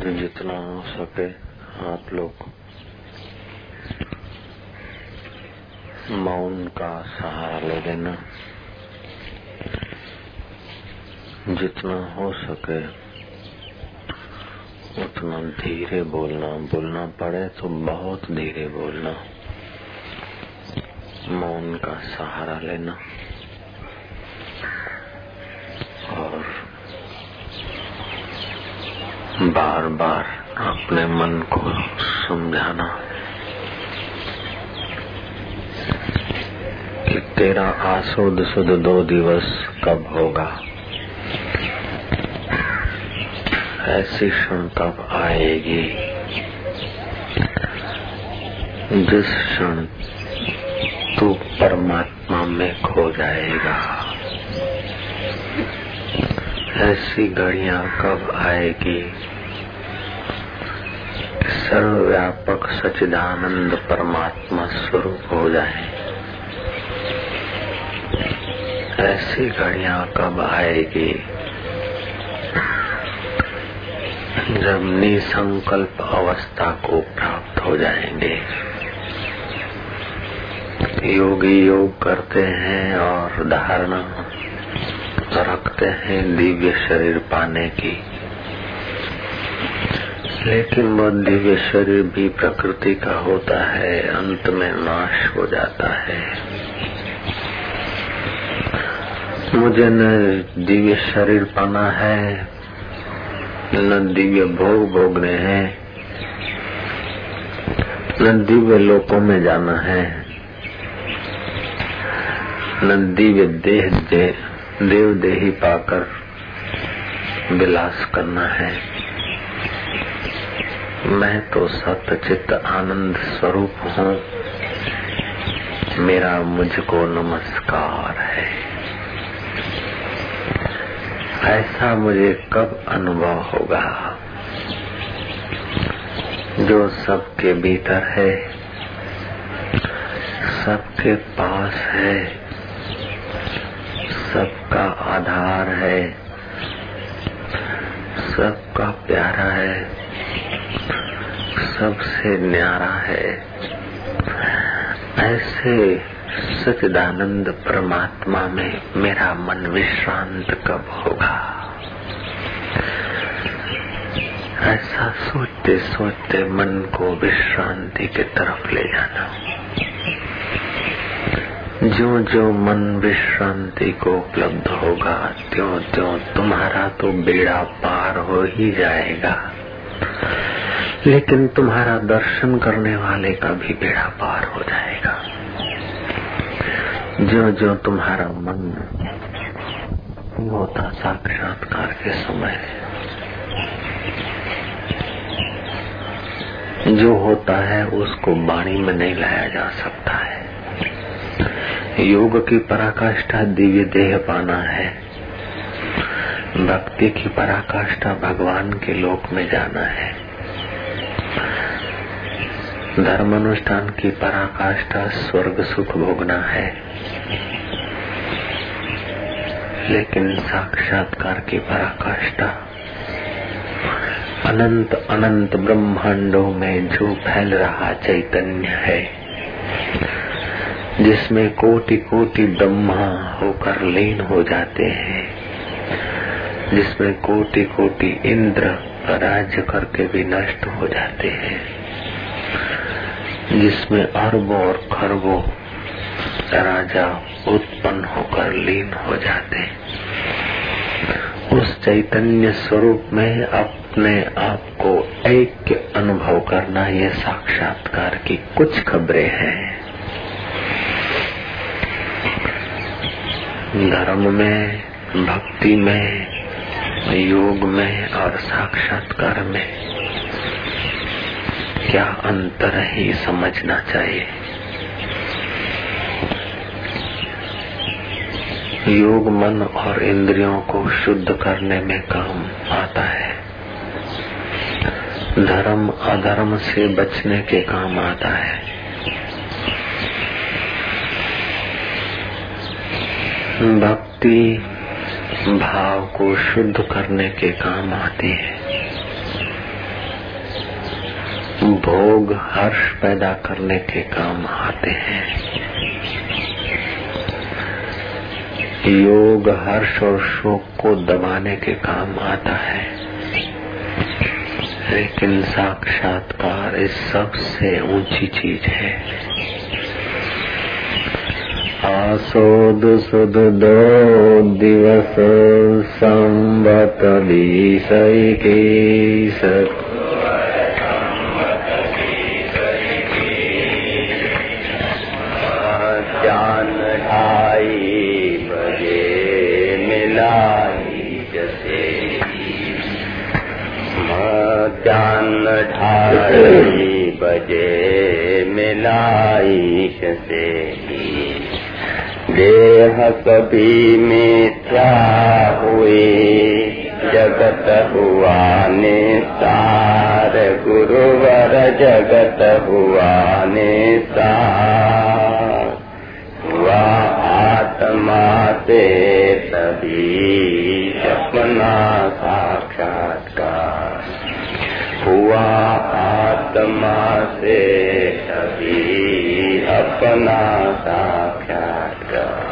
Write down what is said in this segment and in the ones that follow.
जितना हो सके आप लोग मौन का सहारा ले लेना। जितना हो सके उतना धीरे बोलना। बोलना पड़े तो बहुत धीरे बोलना। मौन का सहारा लेना और बार बार अपने मन को समझाना कि तेरा आसुद सुध दो दिवस कब होगा? ऐसी क्षण कब आएगी? जिस क्षण तू परमात्मा में खो जाएगा। ऐसी घड़िया कब आएगी? सर्वव्यापक सचिदानंद परमात्मा स्वरूप हो जाए। ऐसी घड़िया कब आएगी? जब निसंकल्प अवस्था को प्राप्त हो जाएँगे। योगी योग करते हैं और धारणा रखते हैं दिव्य शरीर पाने की। लेकिन वो दिव्य शरीर भी प्रकृति का होता है, अंत में नाश हो जाता है। मुझे न दिव्य शरीर पाना है, न दिव्य भोग भोगने हैं, न दिव्य लोकों में जाना है, न दिव्य देह देव देही पाकर विलास करना है। मैं तो सत्य चित्त आनंद स्वरूप हूँ। मेरा मुझको नमस्कार है। ऐसा मुझे कब अनुभव होगा? जो सबके भीतर है, सबके पास है, सबका आधार है, सबका प्यारा है। सबसे न्यारा है। ऐसे सचिदानंद परमात्मा में मेरा मन विश्रांत कब होगा? ऐसा सोचते सोचते मन को विश्रांति की तरफ़ ले जाना। जो जो मन विश्रांति को उपलब्ध होगा त्यों त्यों तुम्हारा तो बेड़ा पार हो ही जाएगा। लेकिन तुम्हारा दर्शन करने वाले का भी बेड़ा पार हो जाएगा। जो जो तुम्हारा मन होता साक्षात्कार के समय जो होता है, उसको वाणी में नहीं लाया जा सकता है। योग की पराकाष्ठा दिव्य देह पाना है। भक्ति की पराकाष्ठा भगवान के लोक में जाना है। धर्म अनुष्ठान की पराकाष्ठा स्वर्ग सुख भोगना है। लेकिन साक्षात्कार की पराकाष्ठा अनंत अनंत ब्रह्मांडों में जो फैल रहा चैतन्य है, जिसमें कोटि कोटि ब्रह्मा होकर लीन हो जाते हैं, जिसमें कोटि कोटि इंद्र राज्य करके भी नष्ट हो जाते हैं। जिसमें अरबों और खरबों राजा उत्पन्न होकर लीन हो जाते। उस चैतन्य स्वरूप में अपने आप को ऐक्य अनुभव करना ये साक्षात्कार की कुछ खबरें हैं। धर्म में, भक्ति में, योग में और साक्षात्कार में क्या अंतर ही समझना चाहिए? योग मन और इंद्रियों को शुद्ध करने में काम आता है। धर्म अधर्म से बचने के काम आता है। भक्ति भाव को शुद्ध करने के काम आती है। भोग हर्ष पैदा करने के काम आते हैं। योग, हर्ष और शोक को दबाने के काम आता है। लेकिन साक्षात्कार इस सबसे ऊँची चीज़ है। आसोद सुद दो दिवस संवत विषय की कभी मिथ्या हुए। जगत हुआ निसार गुरुवर जगत हुआ निसार हुआ आत्मा से तभी अपना साक्षात्कार। हुआ आत्मा से अभी अपना साक्षात्कार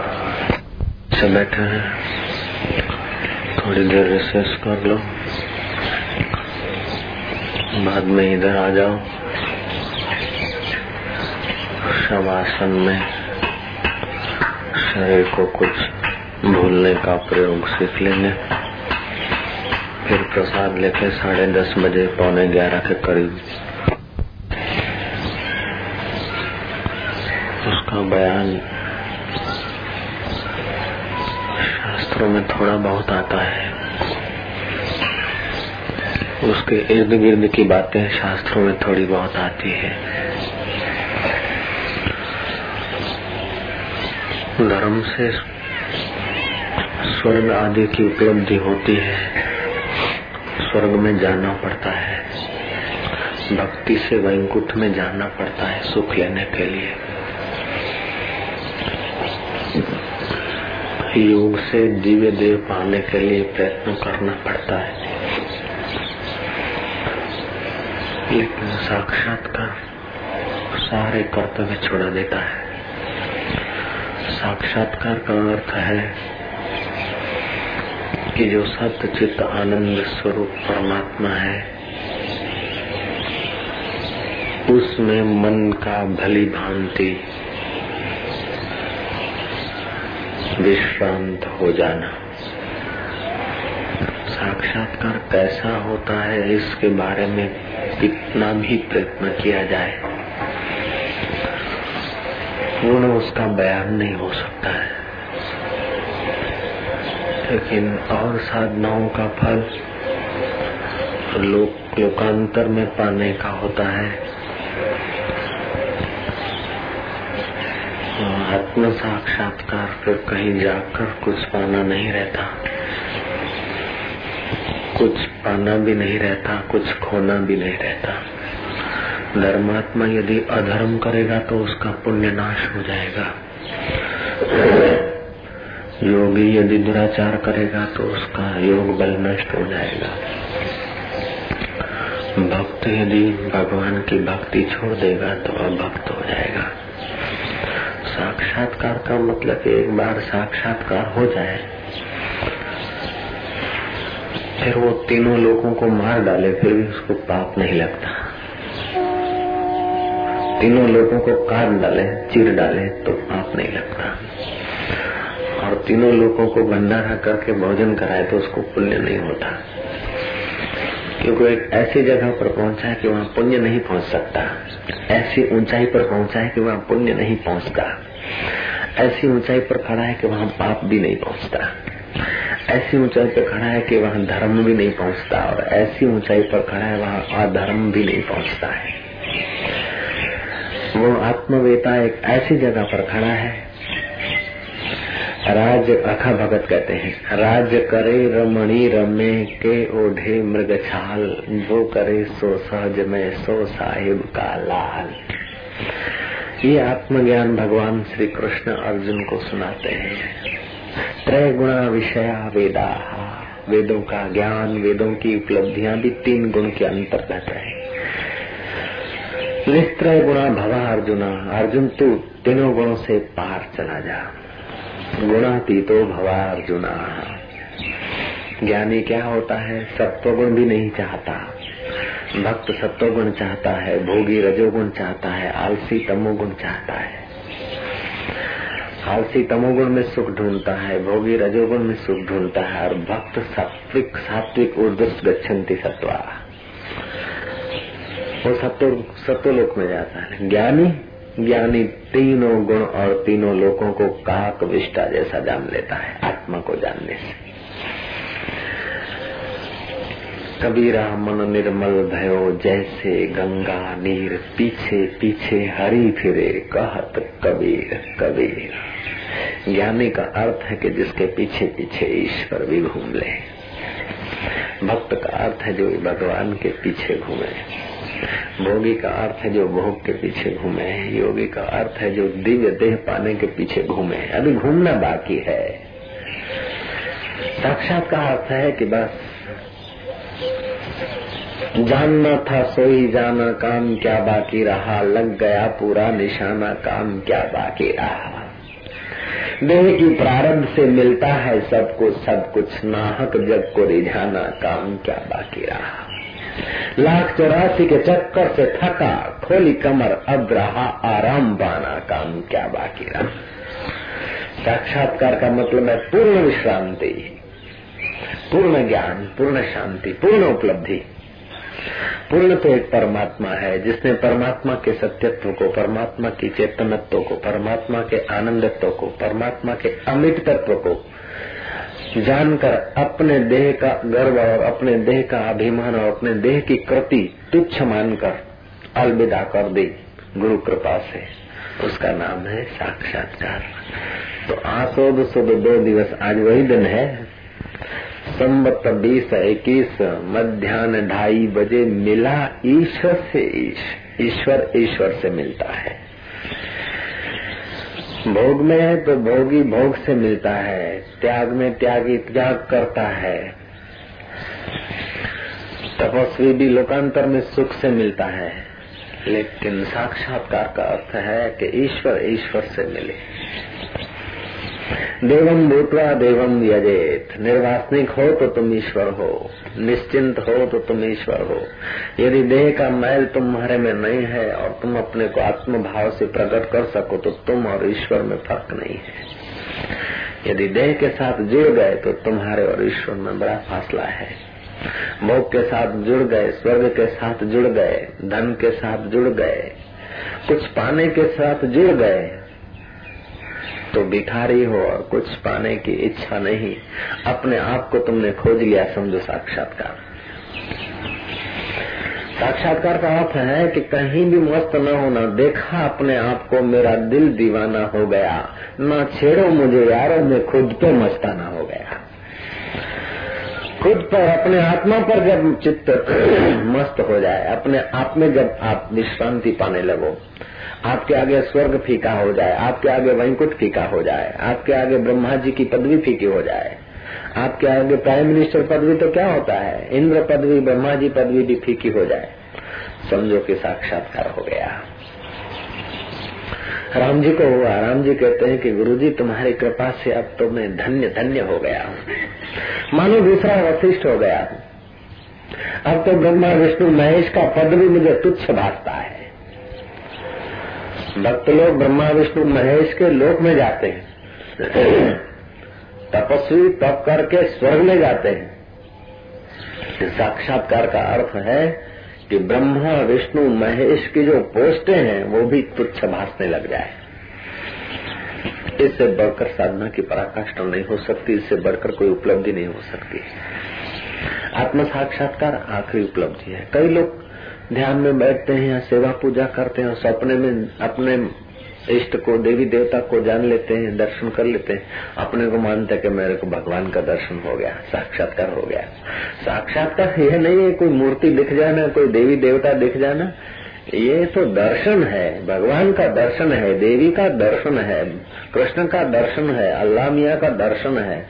सब बैठे हैं देर रिसर्च कर लो। बाद में इधर आ जाओ। शवासन में शरीर को कुछ भूलने का प्रयोग सीख लेंगे। फिर प्रसाद लेके साढ़े दस बजे, पौने ग्यारह के करीब उसके इर्द गिर्द की बातें शास्त्रों में थोड़ी बहुत आती है। धर्म से स्वर्ग आदि की उपलब्धि होती है। स्वर्ग में जाना पड़ता है। भक्ति से वैंकुट में जाना पड़ता है सुख लेने के लिए। योग से दिव्य देव पाने के लिए प्रयत्न करना पड़ता है लेकिन साक्षात्कार सारे कर्तव्य छोड़ा देता है। साक्षात्कार का अर्थ है कि जो सत्य, चित्त, आनंद स्वरूप परमात्मा है, उसमें मन का भली भांति विश्रांत हो जाना। साक्षात्कार कैसा होता है, इसके बारे में कितना भी प्रयत्न किया जाए, पूर्ण उसका बयान नहीं हो सकता है। लेकिन और साधनाओं का फल लोक, लोकांतर में पाने का होता है। आत्म साक्षात्कार फिर कहीं जाकर कुछ पाना नहीं रहता। कुछ पाना भी नहीं रहता, कुछ खोना भी नहीं रहता। धर्मात्मा यदि अधर्म करेगा तो उसका पुण्य नाश हो जाएगा। योगी यदि दुराचार करेगा तो उसका योग बल नष्ट हो जाएगा। भक्त यदि भगवान की भक्ति छोड़ देगा तो अभक्त हो जाएगा। साक्षात्कार का मतलब एक बार साक्षात्कार हो जाए फिर वो तीनों लोगों को मार डाले, फिर भी उसको पाप नहीं लगता। तीनों लोगों को काट डाले, चीर डाले तो पाप नहीं लगता। और तीनों लोगों को भंडारा करके भोजन कराए तो उसको पुण्य नहीं होता। क्योंकि एक ऐसी जगह पर पहुँचा है कि वहाँ पुण्य नहीं पहुँच सकता। ऐसी ऊंचाई पर पहुँचा है कि वहाँ पुण्य नहीं पहुँचता। ऐसी ऊंचाई पर खड़ा है कि वहाँ पाप भी नहीं पहुँचता। ऐसी ऊंचाई पर खड़ा है कि वहाँ धर्म भी नहीं पहुँचता और ऐसी ऊंचाई पर खड़ा है, वहाँ अधर्म भी नहीं पहुँचता है। वो आत्मवेता एक ऐसी जगह पर खड़ा है। राज अखा भगत कहते हैं, राज करे रमणी रमे के ओढ़े मृग छाल वो करे सो सहज में सो साहिब का लाल। ये आत्मज्ञान भगवान श्री कृष्ण अर्जुन को सुनाते हैं। त्रय गुणा विषया वेदा। वेदों का ज्ञान, वेदों की उपलब्धियाँ भी तीन गुण के अंतर्गत है। निस्त्रय गुणा भवा अर्जुना, अर्जुन तू तीनों गुणों से पार चला जा। गुणातीतो भवा अर्जुना। ज्ञानी क्या होता है? सत्व गुण भी नहीं चाहता। भक्त सत्व गुण चाहता है, भोगी रजोगुण चाहता है, आलसी तमोगुण चाहता है। आलसी तमोगुण में सुख ढूंढता है, भोगी रजोगुण में सुख ढूंढता है, और भक्त सात्विक सात्विक ऊर्दुस गच्छन्ति सत्वा। वो सत्व, सत्वलोक में जाता है। ज्ञानी ज्ञानी तीनों गुण और तीनों लोकों को काक विष्टा जैसा जान लेता है, आत्मा को जानने से। कबीरा मन निर्मल भयो, जैसे गंगा नीर पीछे पीछे हरी फिरे, कहत कबीर कबीर। ज्ञानी का अर्थ है कि जिसके पीछे पीछे ईश्वर भी घूम ले। भक्त का अर्थ है जो भगवान के पीछे घूमे। भोगी का अर्थ है जो भोग के पीछे घूमे। योगी का अर्थ है जो दिव्य देह पाने के पीछे घूमे। अभी घूमना बाकी है। साक्षात का अर्थ है कि बस जानना था सोई, जाना काम क्या बाकी रहा, लग गया पूरा निशाना काम क्या बाकी रहा। देह की प्रारंभ से मिलता है सब कुछ सब कुछ, नाहक जग को रिझाना काम क्या बाकी रहा। लाख चौरासी के चक्कर से थका, खोली कमर, अब रहा आराम पाना काम क्या बाकी रहा। साक्षात्कार का मतलब है पूर्ण विश्रांति, पूर्ण ज्ञान, पूर्ण शांति, पूर्ण उपलब्धि। पूर्ण तो एक परमात्मा है, जिसने परमात्मा के सत्यत्व को, परमात्मा की चेतनत्व को, परमात्मा के आनंदत्व को, परमात्मा के अमित तत्व को जानकर अपने देह का गर्व और अपने देह का अभिमान और अपने देह की कृति तुच्छ मानकर अलविदा कर दी। गुरु कृपा से। उसका नाम है साक्षात्कार। तो आसोद सुद दो दिवस, आज वही दिन है। संबत बीस इक्कीस, मध्यान्ह ढाई बजे मिला ईश्वर से, ईश्वर ईश्वर से मिलता है। भोग में है तो भोगी भोग से मिलता है, त्याग में त्यागी त्याग करता है। तपस्वी भी लोकांतर में सुख से मिलता है। लेकिन साक्षात्कार का अर्थ है कि ईश्वर ईश्वर से मिले। देवम भूतवा देवम यजेत। निर्वासनिक हो तो तुम ईश्वर हो। निश्चिंत हो तो तुम ईश्वर हो। यदि देह का मैल तुम्हारे में नहीं है और तुम अपने को आत्म भाव से प्रकट कर सको तो तुम और ईश्वर में फ़र्क नहीं है। यदि देह के साथ जुड़ गए तो तुम्हारे और ईश्वर में बड़ा फासला है। भोग के साथ जुड़ गए, स्वर्ग के साथ जुड़ गए, धन के साथ जुड़ गए, कुछ पाने के साथ जुड़ गए तो भिखारी हो और कुछ पाने की इच्छा नहीं। अपने आप को तुमने खोज लिया, समझो साक्षात्कार। साक्षात्कार का अर्थ है कि कहीं भी मस्त न होना, देखा अपने आप को, मेरा दिल दीवाना हो गया। न छेड़ो मुझे, यारो, मैं खुद पे मस्ताना हो गया। खुद पर, अपने आत्मा पर जब चित्त मस्त हो जाए, अपने आप में जब आप विश्रांति पाने लगो आपके आगे स्वर्ग फीका हो जाए, आपके आगे वैंकुट फीका हो जाए, आपके आगे ब्रह्मा जी की पदवी फीकी हो जाए, आपके आगे प्राइम मिनिस्टर पदवी तो क्या होता है? इंद्र पदवी ब्रह्मा जी पदवी भी फीकी हो जाए। समझो कि साक्षात्कार हो गया। राम जी को हुआ। राम जी कहते हैं कि गुरु जी तुम्हारी कृपा से अब तो मैं धन्य धन्य हो गया हूँ। मानो दूसरा वशिष्ठ हो गया। अब तो ब्रह्मा, विष्णु, महेश का पद भी मुझे तुच्छ भागता है। भक्त लोग ब्रह्मा विष्णु महेश के लोक में जाते हैं। तपस्वी तप करके स्वर्ग में जाते हैं। साक्षात्कार का अर्थ है कि ब्रह्मा, विष्णु, महेश की जो पोस्टें हैं, वो भी तुच्छ भासने लग जाए। इससे बढ़कर साधना की पराकाष्ठा नहीं हो सकती, इससे बढ़कर कोई उपलब्धि नहीं हो सकती। आत्म साक्षात्कार आखिरी उपलब्धि है। कई लोग ध्यान में बैठते हैं, या सेवा पूजा करते हैं, सपने में अपने इष्ट को, देवी देवता को जान लेते हैं, दर्शन कर लेते हैं। अपने को मानते हैं कि मेरे को भगवान का दर्शन हो गया, साक्षात्कार हो गया। साक्षात्कार यह नहीं है, कोई मूर्ति दिख जाना, कोई देवी देवता दिख जाना। ये तो दर्शन है, भगवान का दर्शन है, देवी का दर्शन है, कृष्ण का दर्शन है, अल्लाह मिया का दर्शन है,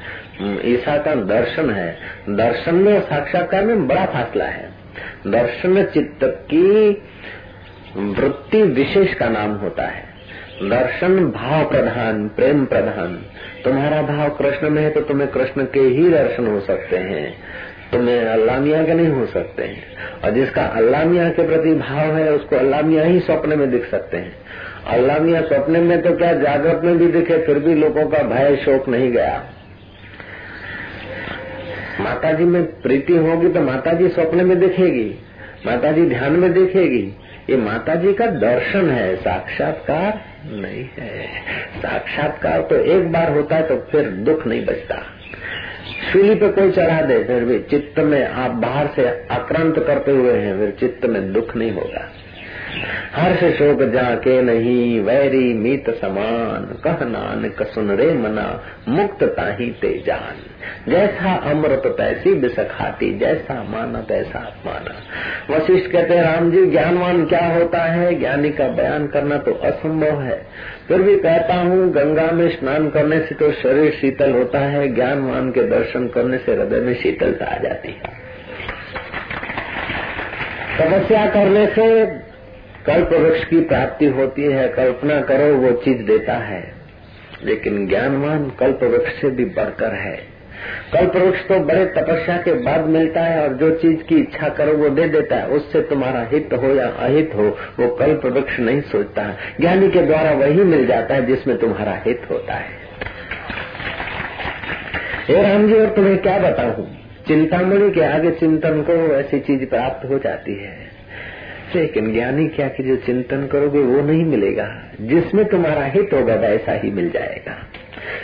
ईसा का दर्शन है। दर्शन में साक्षात्कार में बड़ा फासला है। दर्शन चित्त की वृत्ति विशेष का नाम होता है। दर्शन भाव प्रधान, प्रेम प्रधान। तुम्हारा भाव कृष्ण में है तो तुम्हें कृष्ण के ही दर्शन हो सकते हैं। तुम्हें अल्लाह मियाँ के नहीं हो सकते हैं। और जिसका अल्लाह मियाँ के प्रति भाव है, उसको अल्लाह मियाँ ही सपने में दिख सकते हैं। अल्लाह मियाँ सपने में तो क्या जागृत में भी दिखे, फिर भी लोगों का भय, शोक नहीं गया। माता जी में प्रीति होगी तो माता जी स्वप्न में दिखेगी माता जी ध्यान में देखेगी। ये माता जी का दर्शन है, साक्षात्कार नहीं है। साक्षात्कार तो एक बार होता है तो फिर दुख नहीं बचता। सूली पे कोई चढ़ा दे, फिर भी चित्त में आप बाहर से आक्रांत करते हुए हैं, फिर चित्त में दुख नहीं होगा। हर्ष शोक जाके नहीं, वैरी मीत समान। कह नानक, सुन रे मना, मुक्त ताही ते जान। जैसा अमृत तैसी बिसखाती जैसा माना तैसा माना। वशिष्ठ कहते राम जी, ज्ञानवान क्या होता है? ज्ञानी का बयान करना तो असंभव है। फिर भी कहता हूँ, गंगा में स्नान करने से तो शरीर शीतल होता है, ज्ञानवान के दर्शन करने से हृदय में शीतलता आ जाती है। तपस्या करने से कल्प वृक्ष की प्राप्ति होती है, कल्पना करो वो चीज़ देता है। लेकिन ज्ञानवान कल्प वृक्ष से भी बढ़कर है। कल्प वृक्ष तो बड़े तपस्या के बाद मिलता है और जो चीज़ की इच्छा करो वो दे देता है। उससे तुम्हारा हित हो या अहित हो, वो कल्प वृक्ष नहीं सोचता। है ज्ञानी के द्वारा वही मिल जाता है जिसमें तुम्हारा हित होता है। हे राम जी, और तुम्हें क्या बताऊँ? चिंतामणि के आगे चिंतन को ऐसी चीज़ प्राप्त हो जाती है। लेकिन ज्ञानी क्या कि जो चिंतन करोगे, वो नहीं मिलेगा। जिसमें तुम्हारा हित होगा, वैसा ही मिल जाएगा।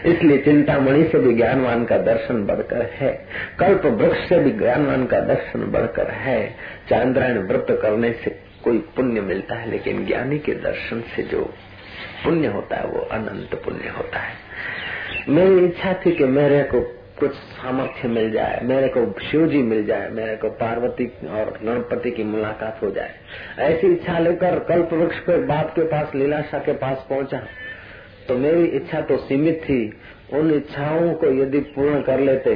इसलिए चिंतामणि से भी ज्ञानवान का दर्शन बढ़कर है। कल्प वृक्ष से भी ज्ञानवान का दर्शन बढ़कर है। चांद्रायण व्रत करने से कोई पुण्य मिलता है, लेकिन ज्ञानी के दर्शन से जो पुण्य होता है, वो अनंत पुण्य होता है। मेरी इच्छा थी कि मेरे को कुछ सामर्थ्य मिल जाए, मेरे को शिव जी मिल जाए, मेरे को पार्वती और गणपति की मुलाकात हो जाए। ऐसी इच्छा लेकर कल्प वृक्ष के बाप के पास, लीलाशाह के पास पहुँचा तो मेरी इच्छा तो सीमित थी। उन इच्छाओं को यदि पूर्ण कर लेते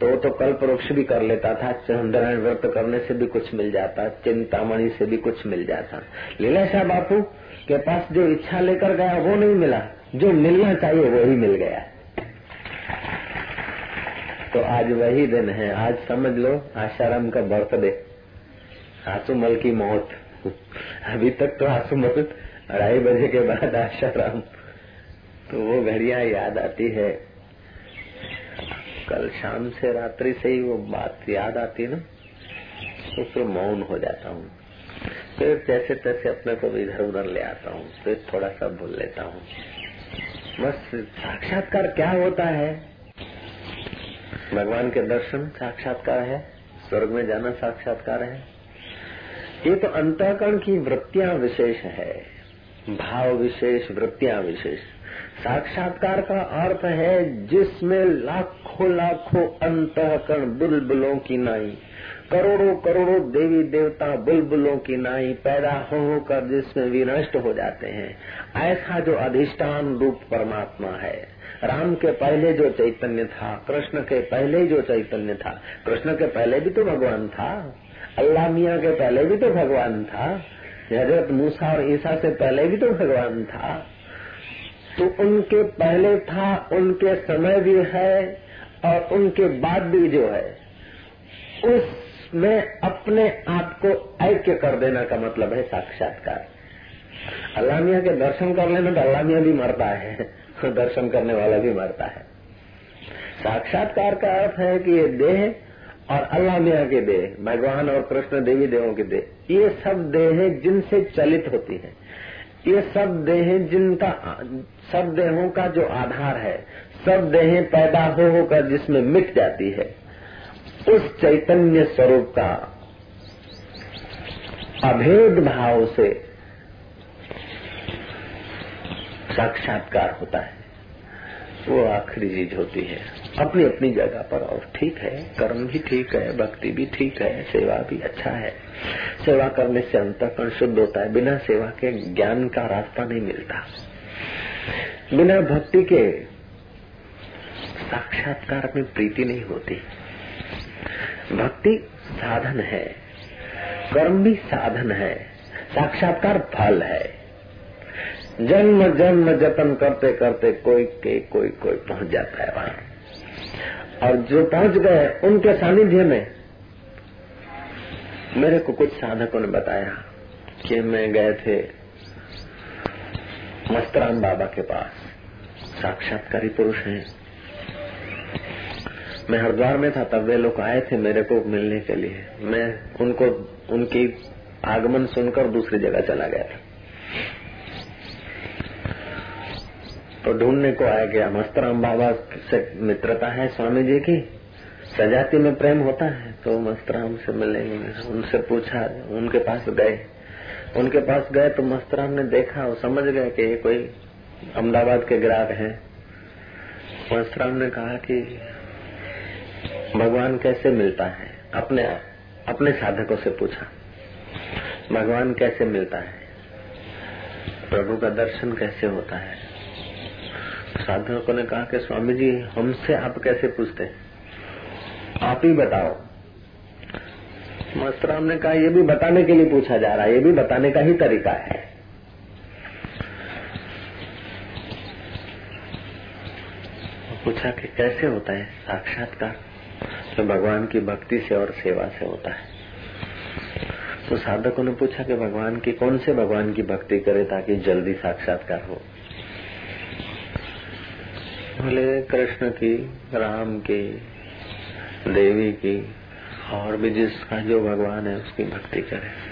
तो तो कल्प वृक्ष भी कर लेता था चंद्रायण व्रत करने से भी कुछ मिल जाता, चिंतामणि से भी कुछ मिल जाता। लीलाशाह बापू के पास जो इच्छा लेकर गया, वो नहीं मिला। जो मिलना चाहिए वही मिल गया। तो आज वही दिन है। आज समझ लो, आशाराम का बर्थडे आसुमल की मौत। अभी तक तो आसुमल अढ़ाई बजे के बाद आशाराम। तो वो घड़िया याद आती है। कल शाम से रात्रि से ही वो बात याद आती ना तो फिर मौन हो जाता हूँ। फिर जैसे तैसे अपने को इधर उधर ले आता हूँ। फिर थोड़ा सा भूल लेता हूँ। बस साक्षात्कार क्या होता है? भगवान के दर्शन साक्षात्कार है। स्वर्ग में जाना साक्षात्कार है। ये तो अंतकरण की वृत्तियाँ विशेष है। भाव विशेष वृत्तियाँ विशेष। साक्षात्कार का अर्थ है जिसमें लाखों लाखों अंतकरण बुलबुलों की नाई करोड़ों करोड़ों देवी देवता बुलबुलों की नाई पैदा हो होकर जिसमें विनष्ट हो जाते हैं। ऐसा जो अधिष्ठान रूप परमात्मा है। राम के पहले जो चैतन्य था, कृष्ण के पहले जो चैतन्य था, कृष्ण के पहले भी तो भगवान था, अल्लाह मिया के पहले भी तो भगवान था, हज़रत मूसा और ईसा से पहले भी तो भगवान था। तो उनके पहले था, उनके समय भी है और उनके बाद भी जो है, उसमें अपने आप को ऐक्य कर देना का मतलब है साक्षात्कार। अल्लाह मिया के दर्शन कर लेना तो अल्लाह मियाँ भी मरता है। तो दर्शन करने वाला भी मरता है। साक्षात्कार का अर्थ है कि ये देह और अल्लाह मियाँ के देह, भगवान और कृष्ण देवी देवों के देह, ये सब देह जिनसे चलित होती है। ये सब देह जिनका, सब देहों का जो आधार है, सब देह पैदा हो होकर जिसमें मिट जाती है, उस चैतन्य स्वरूप का अभेद भाव से साक्षात्कार होता है। वो आखिरी चीज़ होती है। अपनी अपनी जगह पर और ठीक है, कर्म भी ठीक है, भक्ति भी ठीक है, सेवा भी अच्छा है। सेवा करने से अंतकरण शुद्ध होता है। बिना सेवा के ज्ञान का रास्ता नहीं मिलता। बिना भक्ति के साक्षात्कार में प्रीति नहीं होती। भक्ति साधन है। कर्म भी साधन है। साक्षात्कार फल है। जन्म जन्म जतन करते करते कोई के कोई कोई पहुँच जाता है वहाँ। और जो पहुँच गए, उनके सानिध्य में मेरे को कुछ साधकों ने बताया कि मैं गए थे मस्तराम बाबा के पास। साक्षात्कारी पुरुष हैं। मैं हरिद्वार में था, तब वे लोग आए थे मेरे को मिलने के लिए। मैं उनको, उनकी आगमन सुनकर दूसरी जगह चला गया था। तो ढूँढने को आया गया। मस्तराम बाबा से मित्रता है स्वामी जी की। सजाती में प्रेम होता है तो मस्तराम से मिलेंगे उनसे पूछा, उनके पास गए। उनके पास गए तो मस्तराम ने देखा और समझ गए कि ये कोई अहमदाबाद के ग्राहक हैं। मस्तराम ने कहा कि भगवान कैसे मिलता है? अपने अपने साधकों से पूछा। भगवान कैसे मिलता है? प्रभु का दर्शन कैसे होता है? साधकों ने कहा कि स्वामी जी हमसे आप कैसे पूछते आप ही बताओ। मस्तराम ने कहा, ये भी बताने के लिए पूछा जा रहा है, ये भी बताने का ही तरीका है। पूछा कि कैसे होता है साक्षात्कार? तो भगवान की भक्ति से और सेवा से होता है। तो साधकों ने पूछा कि भगवान की, कौन से भगवान की भक्ति करे ताकि जल्दी साक्षात्कार हो? बोले कृष्ण की, राम की, देवी की, और भी जिसका जो भगवान है, उसकी भक्ति करे।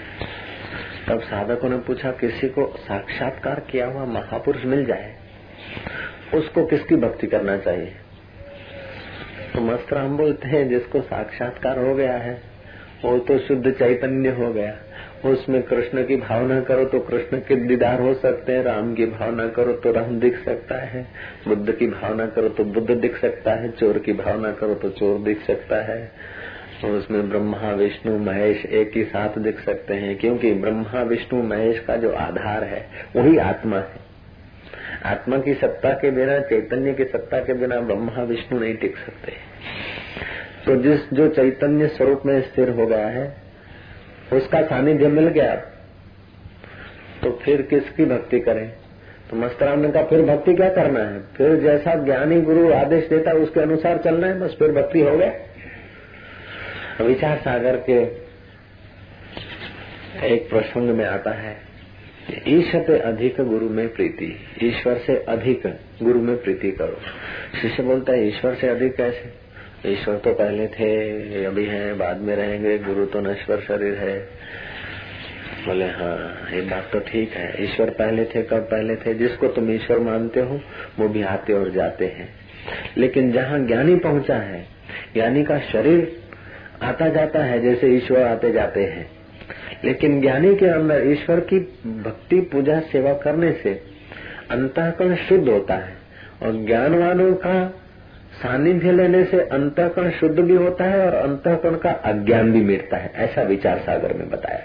तब साधकों ने पूछा, किसी को साक्षात्कार किया हुआ महापुरुष मिल जाए? उसको किसकी भक्ति करना चाहिए? तो मस्त राम बोलते हैं, जिसको साक्षात्कार हो गया है, वो तो शुद्ध चैतन्य हो गया। उसमें कृष्ण की भावना करो तो कृष्ण के दीदार हो सकते हैं, राम की भावना करो तो राम दिख सकता है, बुद्ध की भावना करो तो बुद्ध दिख सकता है, चोर की भावना करो तो चोर दिख सकता है। और उसमें ब्रह्मा, विष्णु, महेश एक ही साथ दिख सकते हैं, क्योंकि ब्रह्मा, विष्णु, महेश का जो आधार है, वही आत्मा है। आत्मा की सत्ता के बिना, चैतन्य की सत्ता के बिना ब्रह्मा, विष्णु नहीं टिक सकते। तो जिस, जो चैतन्य स्वरूप में स्थिर हो गया है उसका सानिध्य मिल गया। तो फिर किसकी भक्ति करें? तो मस्तराम ने कहा, फिर भक्ति क्या करना है? फिर जैसा ज्ञानी गुरु आदेश देता है, उसके अनुसार चलना है, बस फिर भक्ति हो गया। विचार सागर के एक प्रसंग में आता है ईश्वर से अधिक गुरु में प्रीति, ईश्वर से अधिक गुरु में प्रीति करो। शिष्य बोलता है, ईश्वर से अधिक कैसे? ईश्वर तो पहले थे, अभी हैं, बाद में रहेंगे, गुरु तो नश्वर शरीर है। बोले हाँ ये बात तो ठीक है। ईश्वर पहले थे, कब पहले थे? जिसको तुम ईश्वर मानते हो, वो भी आते और जाते हैं। लेकिन जहाँ ज्ञानी पहुँचा है, ज्ञानी का शरीर आता जाता है, जैसे ईश्वर आते जाते हैं। लेकिन ज्ञानी के अंदर ईश्वर की भक्ति, पूजा, सेवा करने से अंतःकरण शुद्ध होता है और ज्ञानवानों का सानिध्य लेने से अंतःकरण शुद्ध भी होता है और अंतःकरण का अज्ञान भी मिटता है, ऐसा विचार सागर में बताया।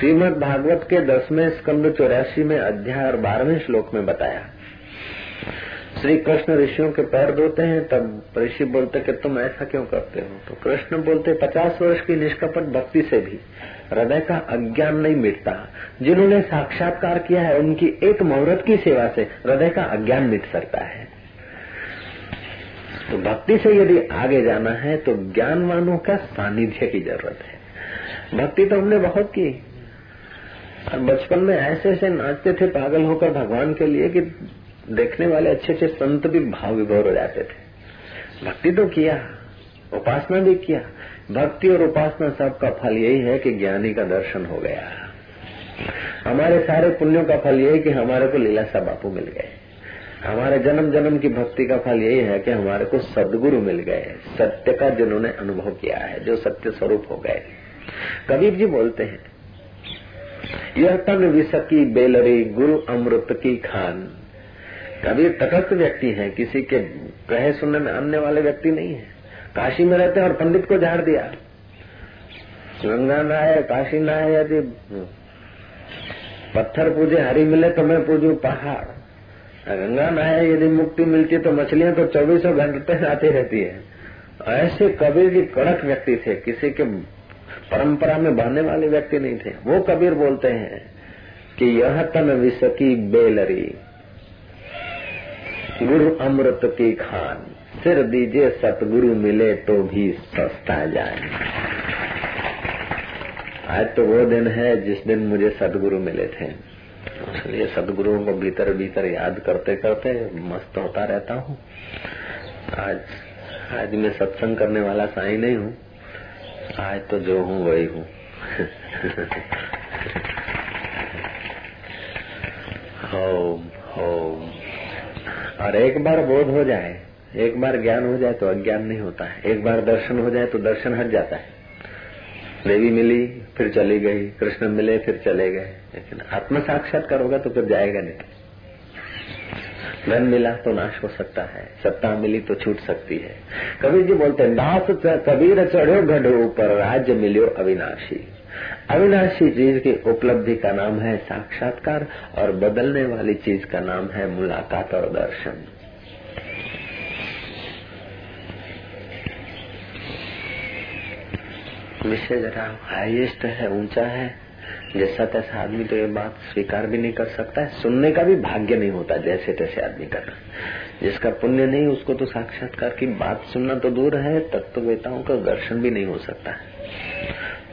श्रीमद भागवत के दसवें स्कंद चौरासी में अध्याय और बारहवें श्लोक में बताया। श्री कृष्ण ऋषियों के पैर धोते हैं, तब ऋषि बोलते कि तुम ऐसा क्यों करते हो? तो कृष्ण बोलते पचास वर्ष की निष्कपट भक्ति से भी हृदय का अज्ञान नहीं मिटता। जिन्होंने साक्षात्कार किया है, उनकी एक मुहूर्त की सेवा से हृदय का अज्ञान मिट सकता है। तो भक्ति से यदि आगे जाना है तो ज्ञानवानों का सानिध्य की ज़रूरत है। भक्ति तो हमने बहुत की। और बचपन में ऐसे ऐसे नाचते थे पागल होकर भगवान के लिए कि देखने वाले अच्छे अच्छे संत भी भाव विभोर हो जाते थे। भक्ति तो किया, उपासना भी किया। भक्ति और उपासना सबका फल यही है कि ज्ञानी का दर्शन हो गया। हमारे सारे पुण्यों का फल यही कि हमारे को लीलासा बापू मिल गए। हमारे जन्म जन्म की भक्ति का फल यही है कि हमारे को सदगुरु मिल गए सत्य का जिन्होंने अनुभव किया है, जो सत्य स्वरूप हो गए। कबीर जी बोलते हैं, यह तन विसकी बेलरी गुरु अमृत की खान। कबीर तटस्थ व्यक्ति है, किसी के कहे सुनने में आने वाले व्यक्ति नहीं है। काशी में रहते और पंडित को झाड़ दिया। गंगा नहाए काशी नहाए यदि पत्थर पूजे, हरी मिले तो मैं पूजू पहाड़। गंगा नहाए यदि मुक्ति मिलती है तो मछलियाँ तो चौबीसों घंटे आती रहती है। ऐसे कबीर जी कड़क व्यक्ति थे, किसी के परंपरा में बहने वाले व्यक्ति नहीं थे। वो कबीर बोलते हैं कि यह तन विसकी बेलरी, गुरु अमृत की खान। सिर दीजिए सतगुरु मिले तो भी सस्ता जाए। आज तो वो दिन है जिस दिन मुझे सतगुरु मिले थे। इसलिए सदगुरुओं को भीतर भीतर याद करते करते मस्त होता रहता हूँ। आज आज मैं सत्संग करने वाला साई नहीं हूँ। आज तो जो हूँ वही हूँ। और एक बार बोध हो जाए, एक बार ज्ञान हो जाए तो अज्ञान नहीं होता है। एक बार दर्शन हो जाए तो दर्शन हट जाता है। देवी मिली फिर चली गई, कृष्ण मिले, फिर चले गए। लेकिन आत्म साक्षात्कार होगा तो फिर जाएगा नहीं। धन मिला तो नाश हो सकता है, सत्ता मिली तो छूट सकती है। कबीर जी बोलते हैं, दास कबीर चढ़ो गढ़ो ऊपर, राज्य मिलो अविनाशी। अविनाशी चीज़ की उपलब्धि का नाम है साक्षात्कार और बदलने वाली चीज़ का नाम है मुलाकात और दर्शन। विषय जरा हाईएस्ट है, ऊँचा है। जैसा तैसा आदमी तो ये बात स्वीकार भी नहीं कर सकता है। सुनने का भी भाग्य नहीं होता जैसे तैसे आदमी करना। जिसका पुण्य नहीं, उसको तो साक्षात्कार की बात सुनना तो दूर है, तत्ववेताओं का दर्शन भी नहीं हो सकता। है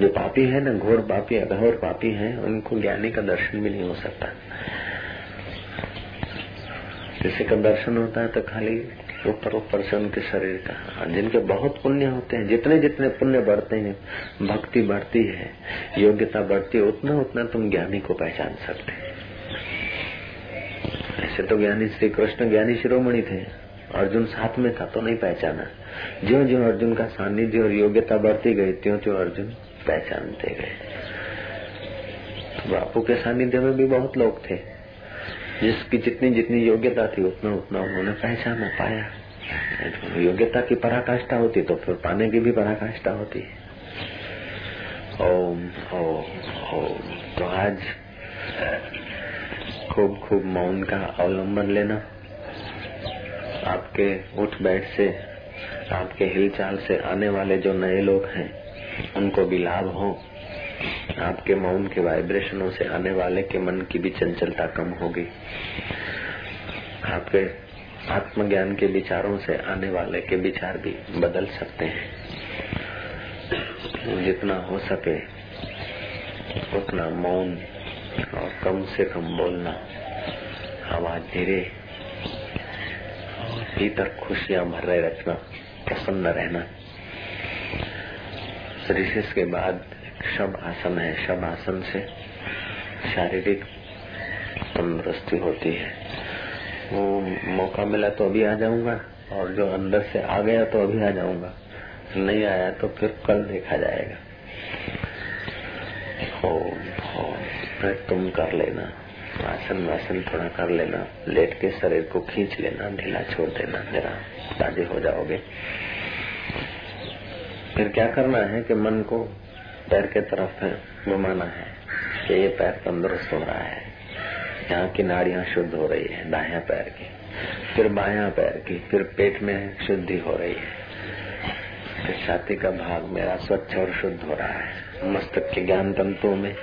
जो पापी है ना, घोर पापी, अघोर पापी है, उनको ज्ञानी का दर्शन भी नहीं हो सकता। किसी का दर्शन होता है तो खाली ऊपर ऊपर से उनके शरीर का। जिनके बहुत पुण्य होते हैं, जितने जितने पुण्य बढ़ते हैं, भक्ति बढ़ती है, योग्यता बढ़ती है, उतना उतना तुम ज्ञानी को पहचान सकते हैं। ऐसे तो ज्ञानी श्री कृष्ण, ज्ञानी शिरोमणि थे। अर्जुन साथ में था तो नहीं पहचाना। जो जो अर्जुन का सानिध्य और योग्यता बढ़ती गई त्यों त्यों अर्जुन पहचानते गए। बापू के सानिध्य में भी बहुत लोग थे। जिसकी जितनी जितनी योग्यता थी, उतना उतना उन्होंने पहचाना पाया। योग्यता की पराकाष्ठा होती तो फिर पाने की भी पराकाष्ठा होती। ओम ओम ओम। तो आज खूब खूब मौन का अवलंबन लेना। आपके उठ बैठ से, आपके हिलचाल से आने वाले जो नए लोग हैं, उनको भी लाभ हो। आपके मौन के वाइब्रेशनों से आने वाले के मन की भी चंचलता कम होगी। आपके आत्मज्ञान के विचारों से आने वाले के विचार भी बदल सकते हैं। जितना हो सके, उतना मौन और कम से कम बोलना, आवाज़ धीरे भीतर खुशियाँ भर रखना, प्रसन्न रहना। रिसेस के बाद शब आसन है शब आसन से शारीरिक तंदुरुस्ती होती है। वो मौका मिला तो अभी आ जाऊँगा और जो अंदर से आ गया तो अभी आ जाऊँगा। नहीं आया तो फिर कल देखा जाएगा। हो फिर तुम कर लेना। आसन वासन थोड़ा कर लेना। लेट के शरीर को खींच लेना, ढीला छोड़ देना। जरा ताजे हो जाओगे। फिर क्या करना है कि मन को पैर के तरफ़ घुमाना है कि ये पैर तंदुरुस्त हो रहा है। यहाँ की नाड़ियाँ शुद्ध हो रही है दाया पैर की। फिर बाया पैर की, फिर पेट में शुद्धि हो रही है। फिर छाती का भाग मेरा स्वच्छ और शुद्ध हो रहा है। मस्तक के ज्ञान तंतुओं में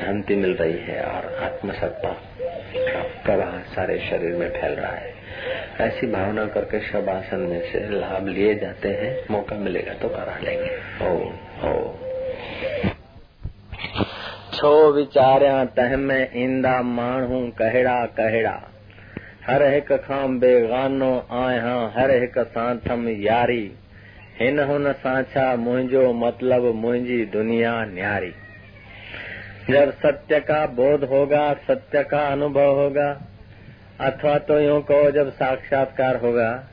शांति मिल रही है और आत्मसत्ता प्रवाह सारे शरीर में फैल रहा है। ऐसी भावना करके शब आसन में से लाभ लिए जाते हैं, मौका मिलेगा तो करा लेंगे। ओ ओ छो विचारिया तह में ईंदा माण्हू कहड़ा कहड़ा। हर हिक खां बेगानो आहियाँ हर हिक सां थम यारी। हिन हुन सां छा मुंहिंजो मतलब मुंहिंजी दुनिया न्यारी। जब सत्य का बोध होगा, सत्य का अनुभव होगा, अथवा तो यूँ कहो जब साक्षात्कार होगा,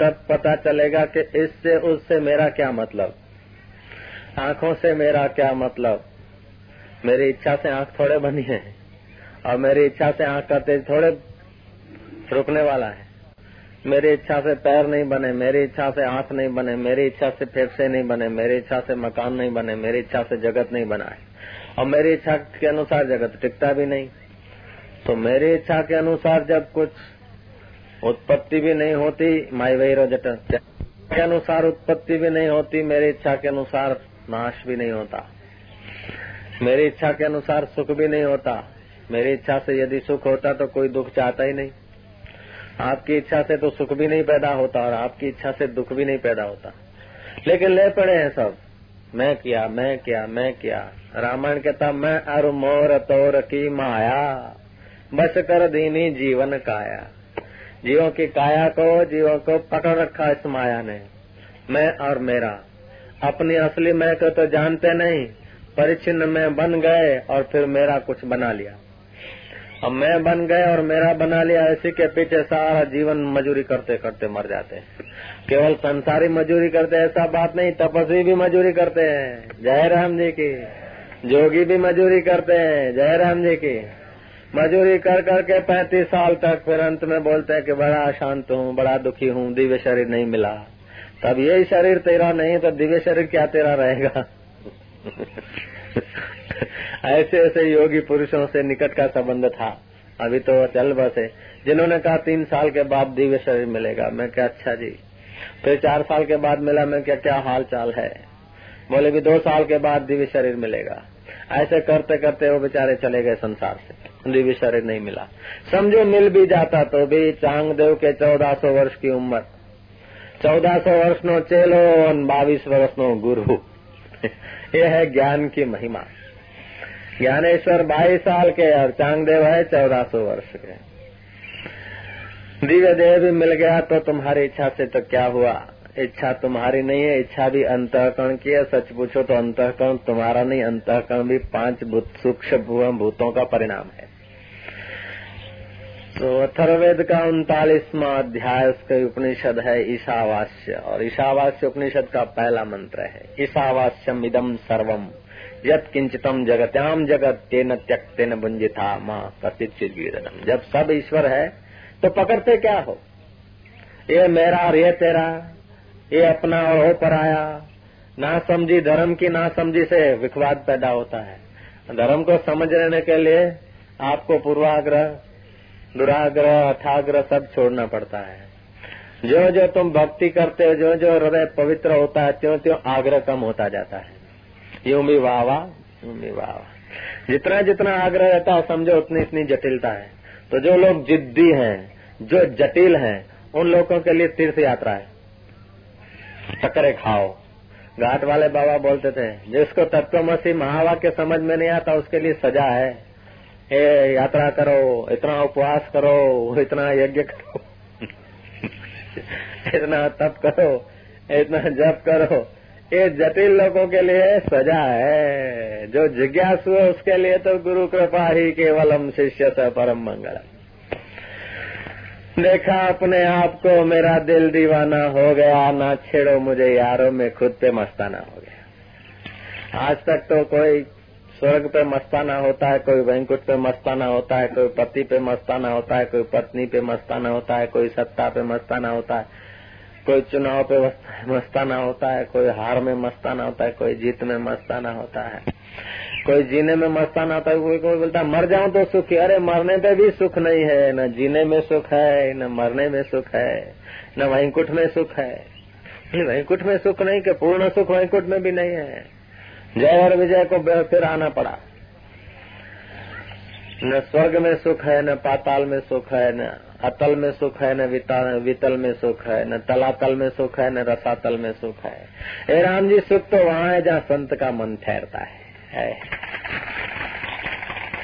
तब पता चलेगा कि इससे उससे मेरा क्या मतलब। आँखों से मेरा क्या मतलब मेरी इच्छा से आँख थोड़े बनी है और मेरी इच्छा से आँख का तेज थोड़े रुकने वाला है मेरी इच्छा से पैर नहीं बने मेरी इच्छा से आँख नहीं बने मेरी इच्छा से फेफड़े नहीं बने मेरी इच्छा से मकान नहीं बने मेरी इच्छा से जगत नहीं बना है और मेरी इच्छा के अनुसार जगत टिकता भी नहीं तो मेरी इच्छा के अनुसार जब कुछ उत्पत्ति भी नहीं होती माई वही जट के अनुसार उत्पत्ति भी नहीं होती मेरी इच्छा के अनुसार नाश भी नहीं होता। मेरी इच्छा के अनुसार सुख भी नहीं होता। मेरी इच्छा से यदि सुख होता तो कोई दुख चाहता ही नहीं। आपकी इच्छा से तो सुख भी नहीं पैदा होता और आपकी इच्छा से दुख भी नहीं पैदा होता। लेकिन ले पड़े हैं सब। मैं किया मैं किया मैं किया। रामायण कहता, मैं अर मोर तोर की माया, बस कर दीनी जीवन काया। जीवों की काया को, जीवों को पकड़ रखा इस माया ने। मैं और मेरा अपनी असली मैं को तो जानते नहीं, परिचिन्न में बन गए और फिर मेरा कुछ बना लिया। अब मैं बन गए और मेरा बना लिया, इसी के पीछे सारा जीवन मजूरी करते करते मर जाते हैं। केवल संसारी मजूरी करते ऐसा बात नहीं, तपस्वी भी मजूरी करते हैं। जय राम जी की। जोगी भी मजूरी करते हैं। जय राम जी की। मजूरी कर करके पैंतीस साल तक फिर अंत में बोलते हैं कि बड़ा अशांत हूँ, बड़ा दुखी हूँ, दिव्य शरीर नहीं मिला। तब यही शरीर तेरा नहीं तो दिव्य शरीर क्या तेरा रहेगा? ऐसे ऐसे योगी पुरुषों से निकट का संबंध था। अभी तो चल बसे। जिन्होंने कहा, तीन साल के बाद दिव्य शरीर मिलेगा। मैं क्या अच्छा जी। फिर चार साल के बाद मिला, मैं क्या क्या हाल चाल है? बोले भी दो साल के बाद दिव्य शरीर मिलेगा। ऐसे करते करते वो बेचारे चले गए संसार से। दिव्य शरीर नहीं मिला। समझो, मिल भी जाता तो भी चांग देव के चौदह सौ वर्ष की उम्र। चौदह सौ वर्ष नो चेलो बाईस वर्ष नो गुरु। ये है ज्ञान की महिमा। ज्ञानेश्वर बाईस साल के और चांगदेव है चौदह सौ वर्ष के। दिव्य देह भी मिल गया तो तुम्हारी इच्छा से तो क्या हुआ? इच्छा तुम्हारी नहीं है, इच्छा भी अंतकरण की है। सच पूछो तो अंतकरण तुम्हारा नहीं, अंतकरण भी पाँच सूक्ष्म भूतों का परिणाम है। तो अथर्वेद का उनतालीसवा अध्याय उसका उपनिषद है ईशावास्य। और ईशावास्य उपनिषद का पहला मंत्र है, ईशावास्यम इदम सर्वम। यत किंचितम जगत्याम जगत, तेन त्यक्तेन बुंजिता माँ कथित जब सब ईश्वर है तो पकड़ते क्या हो? ये मेरा और ये तेरा, ये अपना और हो पराया। ना समझी धर्म की, ना समझी से विखवाद पैदा होता है। धर्म को समझ लेने के लिए आपको पूर्वाग्रह दुराग्रह, अथाग्रह सब छोड़ना पड़ता है। जो जो तुम भक्ति करते हो जो जो हृदय पवित्र होता है त्यों त्यों आग्रह कम होता जाता है। यूँ भी वाहवा वाह यूँ भी वाह वाह जितना जितना आग्रह रहता है, समझो उतनी इतनी जटिलता है। तो जो लोग जिद्दी हैं, जो जटिल हैं, उन लोगों के लिए तीर्थ यात्रा है। टकरे खाओ। घाट वाले बाबा बोलते थे, जिसको तत्वमसी महावाक्य समझ में नहीं आता, उसके लिए सजा है। ए, यात्रा करो इतना उपवास करो इतना यज्ञ करो इतना तप करो इतना जप करो। ये जटिल लोगों के लिए सजा है। जो जिज्ञासु है उसके लिए तो गुरु कृपा ही केवलम शिष्य से परम मंगल। देखा अपने आप को मेरा दिल दीवाना हो गया ना छेड़ो मुझे यारों में खुद पे मस्ताना हो गया। आज तक तो कोई स्वर्ग पे मस्ताना होता है, कोई वैंकुट पे मस्ताना होता है, कोई पति पे मस्ताना होता है, कोई पत्नी पे मस्ताना होता है, कोई सत्ता पे मस्ताना होता है, कोई चुनाव पे मस्ताना होता है, कोई हार में मस्ताना होता है, कोई जीत में मस्ताना होता है। कोई जीने में मस्ताना होता है, कोई कोई बोलता है, मर जाऊँ तो सुख अरे मरने पे भी सुख नहीं है, न जीने में सुख है, न मरने में सुख है, न वैंकुट में सुख है। वैंकुट में सुख नहीं, के पूर्ण सुख वैंकुट में भी नहीं है। जय और विजय को फिर आना पड़ा। न स्वर्ग में सुख है न पाताल में सुख है न अतल में सुख है न वितल में सुख है न तलातल में सुख है न रसातल में सुख है। ए राम जी सुख तो वहाँ है जहाँ संत का मन ठहरता है, है।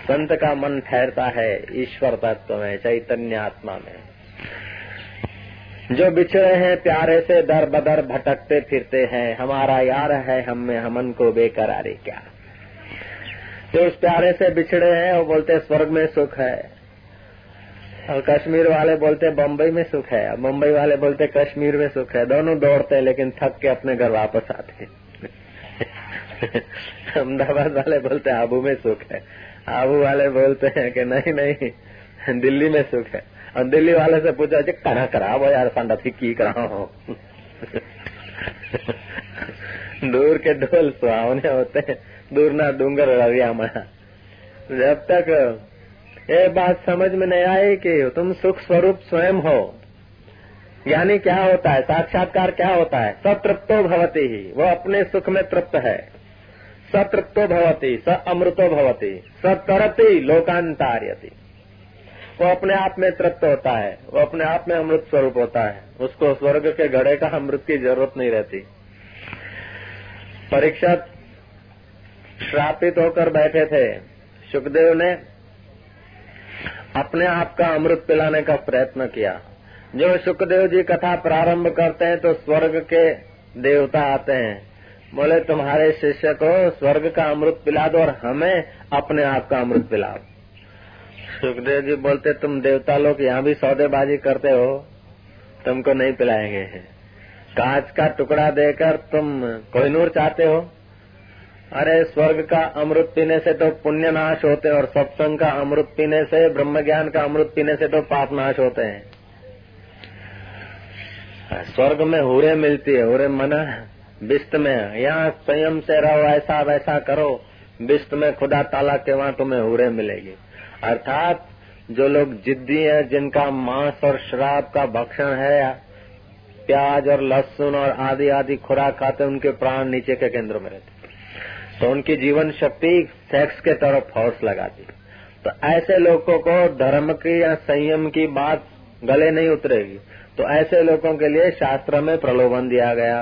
संत का मन ठहरता है ईश्वर तत्व में चैतन्य आत्मा में। जो बिछड़े हैं, प्यारे से दर बदर भटकते फिरते हैं। हमारा यार है हम में हमन को बेकरारी क्या? जो उस प्यारे से बिछड़े हैं, वो बोलते स्वर्ग में सुख है। और कश्मीर वाले बोलते बम्बई में सुख है। मुंबई वाले बोलते कश्मीर में सुख है। दोनों दौड़ते हैं, लेकिन थक के अपने घर वापस आते अहमदाबाद वाले बोलते आबू में सुख है। आबू वाले बोलते हैं कि नहीं नहीं, दिल्ली में सुख है। और दिल्ली वाले से पूछा, जी, कहा करा वो यार थी की करा हो दूर के ढोल सुहावने होते दूर ना डूंगर रविया मना जब तक ये बात समझ में नहीं आई कि तुम सुख स्वरूप स्वयं हो, यानी क्या होता है, साक्षात्कार क्या होता है? सतृप्तो भवती ही, वो अपने सुख में तृप्त है। सतृप्तो भवती, स अमृतो भवती, स तरती लोकांतार्यति। वो अपने आप में तृप्त होता है। वो अपने आप में अमृत स्वरूप होता है। उसको स्वर्ग के घड़े का अमृत की ज़रूरत नहीं रहती। परीक्षा श्रापित होकर बैठे थे। सुखदेव ने अपने आप का अमृत पिलाने का प्रयत्न किया। जो सुखदेव जी कथा प्रारंभ करते हैं तो स्वर्ग के देवता आते हैं। बोले, तुम्हारे शिष्य को स्वर्ग का अमृत पिला दो और हमें अपने आप का अमृत पिलाओ। सुखदेव जी बोलते, तुम देवता लोग यहाँ भी सौदेबाजी करते हो, तुमको नहीं पिलाएँगे कांच का टुकड़ा देकर तुम कोहिनूर चाहते हो? अरे, स्वर्ग का अमृत पीने से तो पुण्य नाश होते और सत्संग का अमृत पीने से ब्रह्म ज्ञान का अमृत पीने से तो पाप नाश होते हैं। स्वर्ग में हुरे मिलती है, हुरे मना, बिस्त में। यहाँ संयम से रहो, ऐसा वैसा करो, बिस्त में खुदा ताला के वहाँ तुम्हें हुरे मिलेगी। अर्थात जो लोग जिद्दी हैं जिनका मांस और शराब का भक्षण है प्याज और लहसुन और आदि आदि खुराक खाते उनके प्राण नीचे के केंद्र में रहते तो उनकी जीवन शक्ति सेक्स के तरफ़ फोर्स लगाती तो ऐसे लोगों को धर्म की या संयम की बात गले नहीं उतरेगी। तो ऐसे लोगों के लिए शास्त्र में प्रलोभन दिया गया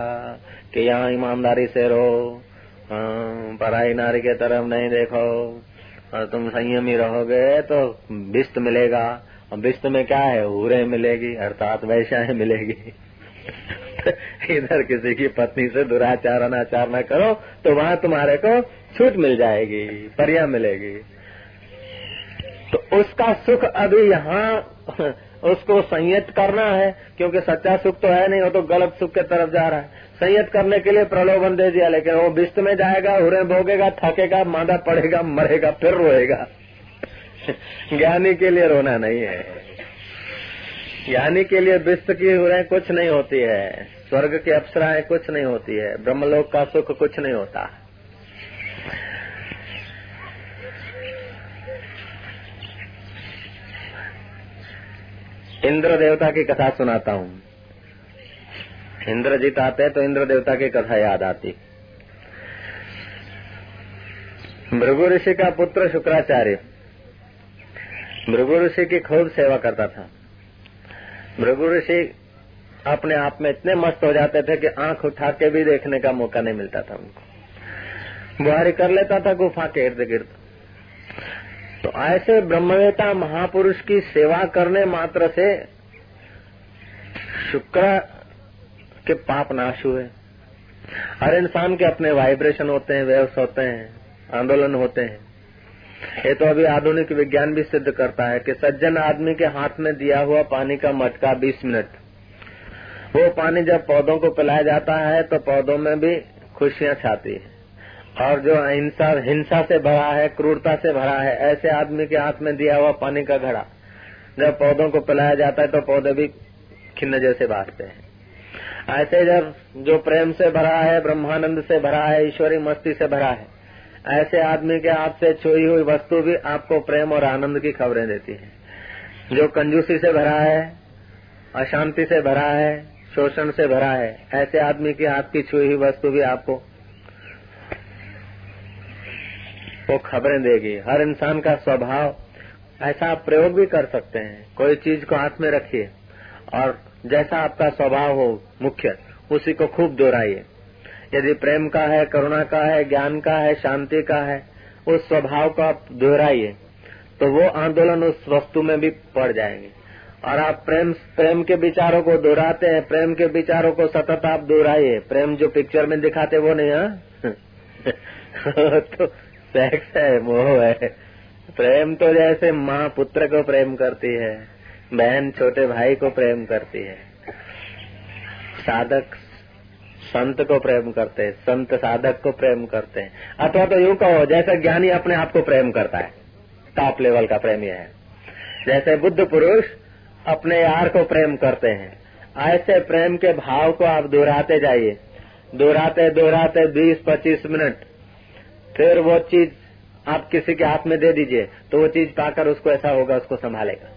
कि यहाँ ईमानदारी से रहो हाँ, पराई नारी के तरफ़ नहीं देखो। और तुम संयमी रहोगे तो बिस्त मिलेगा। और बिस्त में क्या है? हूरे मिलेगी, अर्थात वैश्याएँ मिलेगी। इधर किसी की पत्नी से दुराचार, अनाचार न करो तो वहाँ तुम्हारे को छूट मिल जाएगी, परिया मिलेगी। तो उसका सुख अभी यहाँ, उसको संयत करना है, क्योंकि सच्चा सुख तो है नहीं, वो तो गलत सुख के तरफ़ जा रहा है। संयत करने के लिए प्रलोभन दे दिया, लेकिन वो बिस्त में जाएगा हुरे भोगेगा, थकेगा, मादा पड़ेगा मरेगा, फिर रोएगा। ज्ञानी के लिए रोना नहीं है। ज्ञानी के लिए बिस्त की हुरे कुछ नहीं होती है। स्वर्ग की अप्सराएँ कुछ नहीं होती है। ब्रह्मलोक का सुख कुछ नहीं होता। इंद्र देवता की कथा सुनाता हूँ। इंद्रजीत आते हैं तो इंद्र देवता की कथा याद आती। भृगु ऋषि का पुत्र शुक्राचार्य भृगु ऋषि की खूब सेवा करता था। भृगु ऋषि अपने आप में इतने मस्त हो जाते थे कि आँख उठा के भी देखने का मौका नहीं मिलता था उनको। बुहारी कर लेता था गुफा के इर्द गिर्द। तो ऐसे ब्रह्मवेता महापुरुष की सेवा करने मात्र से शुक्र के पाप नाश हुए। हर इंसान के अपने वाइब्रेशन होते हैं वेव्स होते हैं, आंदोलन होते हैं। ये तो अभी आधुनिक विज्ञान भी सिद्ध करता है कि सज्जन आदमी के हाथ में दिया हुआ पानी का मटका 20 मिनट। वो पानी जब पौधों को पिलाया जाता है तो पौधों में भी खुशियाँ छाती है। और जो हिंसा हिंसा से भरा है, क्रूरता से भरा है, ऐसे आदमी के हाथ में दिया हुआ पानी का घड़ा, जब पौधों को पिलाया जाता है तो पौधे भी खिन्न जैसे बांटते हैं। ऐसे जब जो प्रेम से भरा है, ब्रह्मानंद से भरा है, ईश्वरी मस्ती से भरा है, ऐसे आदमी के हाथ से छुई हुई वस्तु भी आपको प्रेम और आनंद की खबरें देती है। जो कंजूसी से भरा है, अशांति से भरा है, शोषण से भरा है, ऐसे आदमी के हाथ की छुई हुई वस्तु भी आपको वो खबरें देगी। हर इंसान का स्वभाव, ऐसा आप प्रयोग भी कर सकते हैं। कोई चीज़ को हाथ में रखिए और जैसा आपका स्वभाव हो, मुख्य, उसी को खूब दोहराइए। यदि प्रेम का है, करुणा का है, ज्ञान का है, शांति का है, उस स्वभाव को आप दोहराइए तो वो आंदोलन उस वस्तु में भी पड़ जाएँगे। और आप प्रेम प्रेम के विचारों को दोहराते हैं, प्रेम के विचारों को सतत आप दोहराइए। प्रेम जो पिक्चर में दिखाते वो नहीं हाँ? तो सेक्स है, मोह है। प्रेम तो जैसे माँ पुत्र को प्रेम करती है। बहन छोटे भाई को प्रेम करती है। साधक संत को प्रेम करते हैं, संत साधक को प्रेम करते हैं। अथवा तो यूँ कहो, जैसे ज्ञानी अपने आप को प्रेम करता है टॉप लेवल का प्रेम है। जैसे बुद्ध पुरुष अपने यार को प्रेम करते हैं। ऐसे प्रेम के भाव को आप दोहराते जाइए। दोहराते दोहराते बीस, पच्चीस मिनट। फिर वो चीज़ आप किसी के हाथ में दे दीजिए तो वो चीज़ पाकर उसको ऐसा होगा, उसको संभालेगा।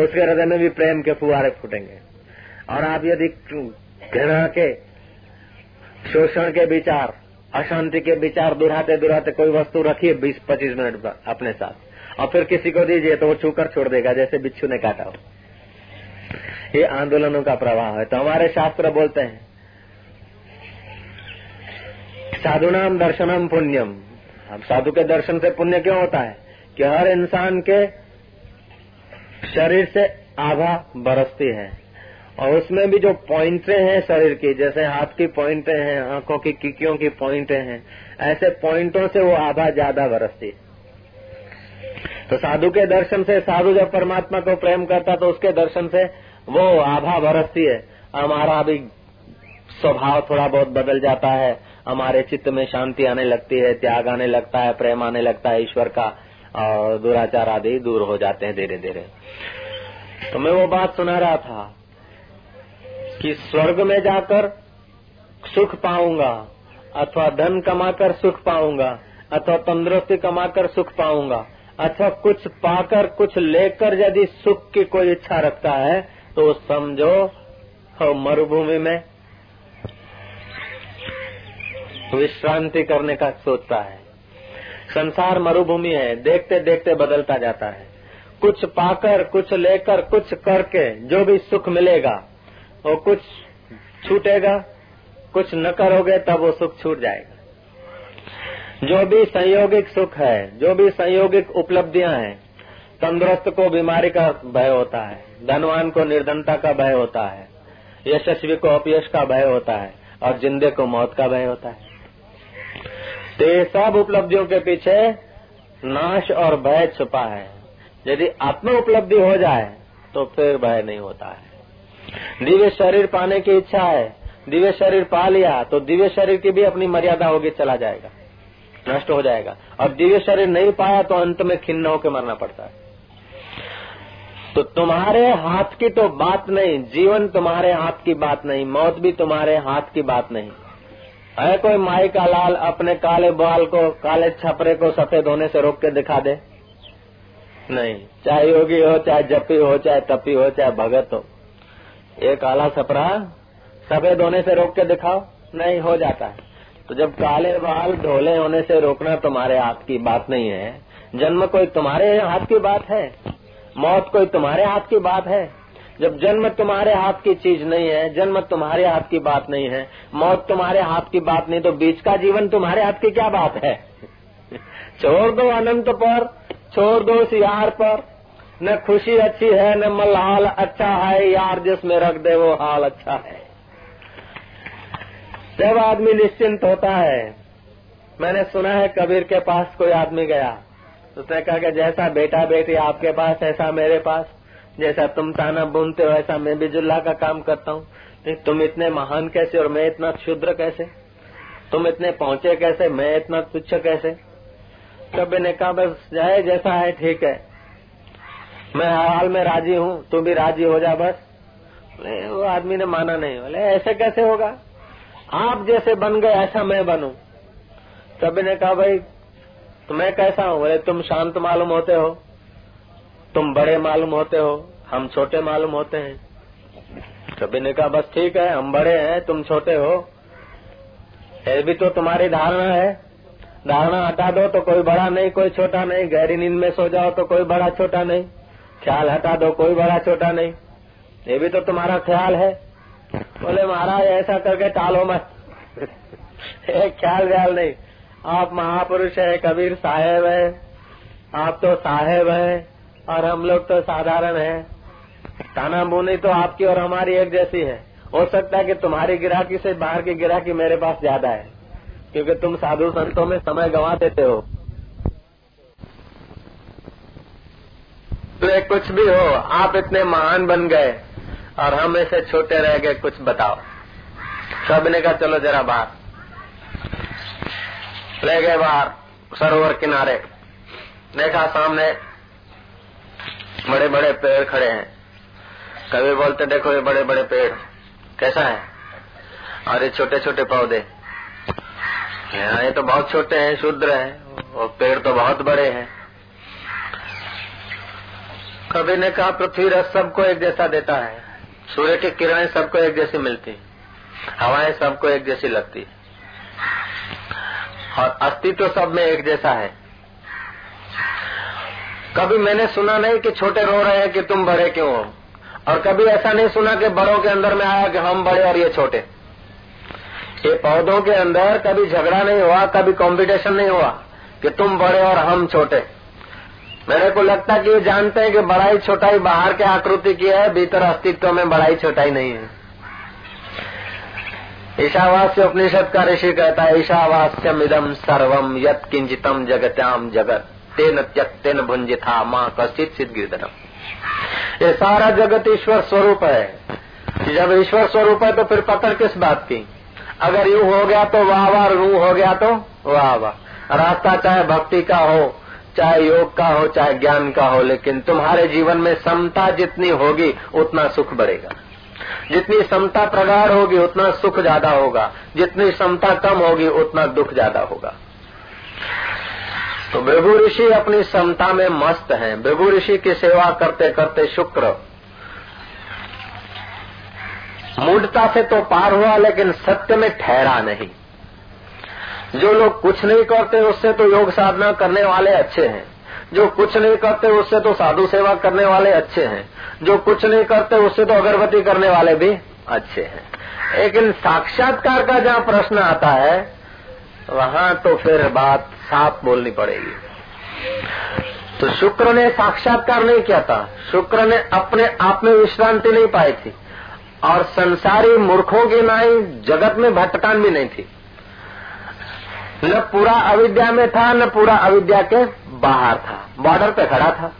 उसके हृदय में भी प्रेम के फुहारे फूटेंगे। और आप यदि घृणा के, शोषण के विचार, अशांति के विचार दुराते दुराते कोई वस्तु रखिए बीस पच्चीस मिनट अपने साथ। और फिर किसी को दीजिए तो वो छूकर छोड़ देगा, जैसे बिच्छू ने काटा हो। ये आंदोलनों का प्रभाव है। तो हमारे शास्त्र बोलते हैं, साधुनाम दर्शनम पुण्यम। अब साधु के दर्शन से पुण्य क्यों होता है? कि हर इंसान के शरीर से आभा बरसती है। और उसमें भी जो पॉइंटे हैं शरीर की, जैसे हाथ की पॉइंटे हैं, आँखों की, किकियों की पॉइंटे हैं, ऐसे पॉइंटों से वो आभा ज़्यादा बरसती तो साधु के दर्शन से, साधु जब परमात्मा को प्रेम करता तो उसके दर्शन से वो आभा बरसती है। हमारा भी स्वभाव थोड़ा बहुत बदल जाता है। हमारे चित्त में शांति आने लगती है, त्याग आने लगता है, प्रेम आने लगता है ईश्वर का। और दुराचार आदि दूर हो जाते हैं धीरे धीरे तो मैं वो बात सुना रहा था कि स्वर्ग में जाकर सुख पाऊँगा, अथवा धन कमाकर सुख पाऊँगा, अथवा तंदुरुस्ती कमाकर सुख पाऊँगा, अथवा कुछ पाकर, कुछ लेकर यदि सुख की कोई इच्छा रखता है तो समझो मरुभूमि में विश्रांति करने का सोचता है। संसार मरुभूमि है देखते देखते बदलता जाता है। कुछ पाकर, कुछ लेकर, कुछ करके जो भी सुख मिलेगा, वो कुछ छूटेगा, कुछ न करोगे तब वो सुख छूट जाएगा। जो भी संयोगिक सुख है, जो भी संयोगिक उपलब्धियाँ हैं, तंदुरुस्त को बीमारी का भय होता है, धनवान को निर्धनता का भय होता है, यशस्वी को अपयश का भय होता है, और जिंदे को मौत का भय होता है। तो ये सब उपलब्धियों के पीछे नाश और भय छुपा है। यदि आत्म उपलब्धि हो जाए तो फिर भय नहीं होता है। दिव्य शरीर पाने की इच्छा है, दिव्य शरीर पा लिया तो दिव्य शरीर की भी अपनी मर्यादा होगी, चला जाएगा, नष्ट हो जाएगा। और दिव्य शरीर नहीं पाया तो अंत में खिन्न होकर मरना पड़ता है। तो तुम्हारे हाथ की तो बात नहीं, जीवन तुम्हारे हाथ की बात नहीं, मौत भी तुम्हारे हाथ की बात नहीं। है कोई माई का लाल अपने काले बाल को, काले छपरे को सफ़ेद होने से रोक के दिखा दे? नहीं। चाहे योगी हो, चाहे जपी हो, चाहे तपी हो, चाहे भगत हो। ये काला छपरा सफ़ेद होने से रोक के दिखाओ? नहीं, हो जाता है। तो जब काले बाल ढोले होने से रोकना तुम्हारे हाथ की बात नहीं है। जन्म कोई तुम्हारे हाथ की बात है? मौत कोई तुम्हारे हाथ की बात है? जब जन्म तुम्हारे हाथ की चीज़ नहीं है, जन्म तुम्हारे हाथ की बात नहीं है, मौत तुम्हारे हाथ की बात नहीं तो बीच का जीवन तुम्हारे हाथ की क्या बात है? छोड़ दो अनंत पर, छोड़ दो उस यार पर। न खुशी अच्छी है, न मलहाल अच्छा है, यार जिसमें रख दे वो हाल अच्छा है। जब आदमी निश्चिंत होता है, मैंने सुना है कबीर के पास कोई आदमी गया, उसने कहा कि जैसा बेटा बेटी आपके पास, ऐसा मेरे पास। जैसा तुम ताना बुनते हो, ऐसा मैं भी जुल्ला का काम करता हूँ। तुम इतने महान कैसे और मैं इतना क्षुद्र कैसे? तुम इतने पहुँचे कैसे? मैं इतना तुच्छ कैसे? कभी ने कहा, बस जाए जैसा है, ठीक है। मैं हाल में राज़ी हूँ तू भी राज़ी हो जा, बस। वो आदमी ने माना नहीं। बोले, ऐसे कैसे होगा? आप जैसे बन गए, ऐसा मैं बनू। कभी ने कहा, भाई, मैं कैसा हूँ? बोले, तुम शांत मालूम होते हो। तुम बड़े मालूम होते हो, हम छोटे मालूम होते हैं। कभी ने कहा, बस ठीक है, हम बड़े हैं, तुम छोटे हो। ये भी तो तुम्हारी धारणा है। धारणा हटा दो तो कोई बड़ा नहीं, कोई छोटा नहीं। गहरी नींद में सो जाओ तो कोई बड़ा छोटा नहीं। ख्याल हटा दो, कोई बड़ा छोटा नहीं। ये भी तो तुम्हारा ख्याल है। बोले, महाराज, ऐसा करके टालो मत। एक ख्याल व्याल नहीं। आप महापुरुष है, कबीर साहेब है। आप तो साहेब है। और हम लोग तो साधारण है। ताना बोनी तो आपकी और हमारी एक जैसी है। हो सकता है कि तुम्हारी गिराकी से बाहर की गिराकी मेरे पास ज़्यादा है, क्योंकि तुम साधु संतों में समय गंवा देते हो। तो कुछ भी हो, आप इतने महान बन गए, और हम ऐसे छोटे रह गए, कुछ बताओ। सबने कहा, चलो जरा बाहर। ले गए बाहर, सरोवर किनारे। देखा सामने बड़े बड़े पेड़ खड़े हैं। कभी बोलते, देखो ये बड़े बड़े पेड़, कैसा है? और ये छोटे छोटे पौधे ये तो बहुत छोटे हैं, शुद्र हैं और पेड़ तो बहुत बड़े हैं। कभी ने कहा, पृथ्वी रस सबको एक जैसा देता है, सूर्य की किरणें सबको एक जैसी मिलती, हवाएँ सबको एक जैसी लगती, और अस्तित्व सब में एक जैसा है। कभी मैंने सुना नहीं कि छोटे रो रहे हैं कि तुम बड़े क्यों हो? और कभी ऐसा नहीं सुना कि बड़ों के अंदर में आया कि हम बड़े और ये छोटे। ये पौधों के अंदर कभी झगड़ा नहीं हुआ, कभी कंपटीशन नहीं हुआ कि तुम बड़े और हम छोटे। मेरे को लगता कि ये जानते हैं कि बड़ाई छोटाई बाहर के आकृति की है, भीतर अस्तित्व में बड़ाई छोटाई नहीं है। ईशावास्य उपनिषद का ऋषि कहता है ईशावास्यम इदम सर्वम यत किंचितम जगत्याम जगत। तेन त्यक्तेन भुंजिथा माँ कश्चित सिद्ध गिरधरम ये सारा जगत ईश्वर स्वरूप है। जब ईश्वर स्वरूप है तो फिर पकड़ किस बात की? अगर यू हो गया तो वाह वाह रू हो गया तो वाह वाह। रास्ता चाहे भक्ति का हो, चाहे योग का हो, चाहे ज्ञान का हो, लेकिन तुम्हारे जीवन में समता जितनी होगी, उतना सुख बढ़ेगा। जितनी समता प्रगाढ़ होगी, उतना सुख ज़्यादा होगा। जितनी समता कम होगी, उतना दुख ज़्यादा होगा। तो भृगु ऋषि अपनी समता में मस्त हैं। भृगु ऋषि की सेवा करते करते शुक्र। मूर्ता से तो पार हुआ, लेकिन सत्य में ठहरा नहीं। जो लोग कुछ नहीं करते, उससे तो योग साधना करने वाले अच्छे हैं। जो कुछ नहीं करते, उससे तो साधु सेवा करने वाले अच्छे हैं। जो कुछ नहीं करते, उससे तो अगरबत्ती करने वाले भी अच्छे हैं। लेकिन साक्षात्कार का जहाँ प्रश्न आता है, वहाँ तो फिर बात साफ़ बोलनी पड़ेगी। तो शुक्र ने साक्षात्कार नहीं किया था। शुक्र ने अपने आप में विश्रांति नहीं पाई थी। और संसारी मूर्खों की नाई जगत में भटकान भी नहीं थी। न पूरा अविद्या में था, न पूरा अविद्या के बाहर था। बॉर्डर पे खड़ा था।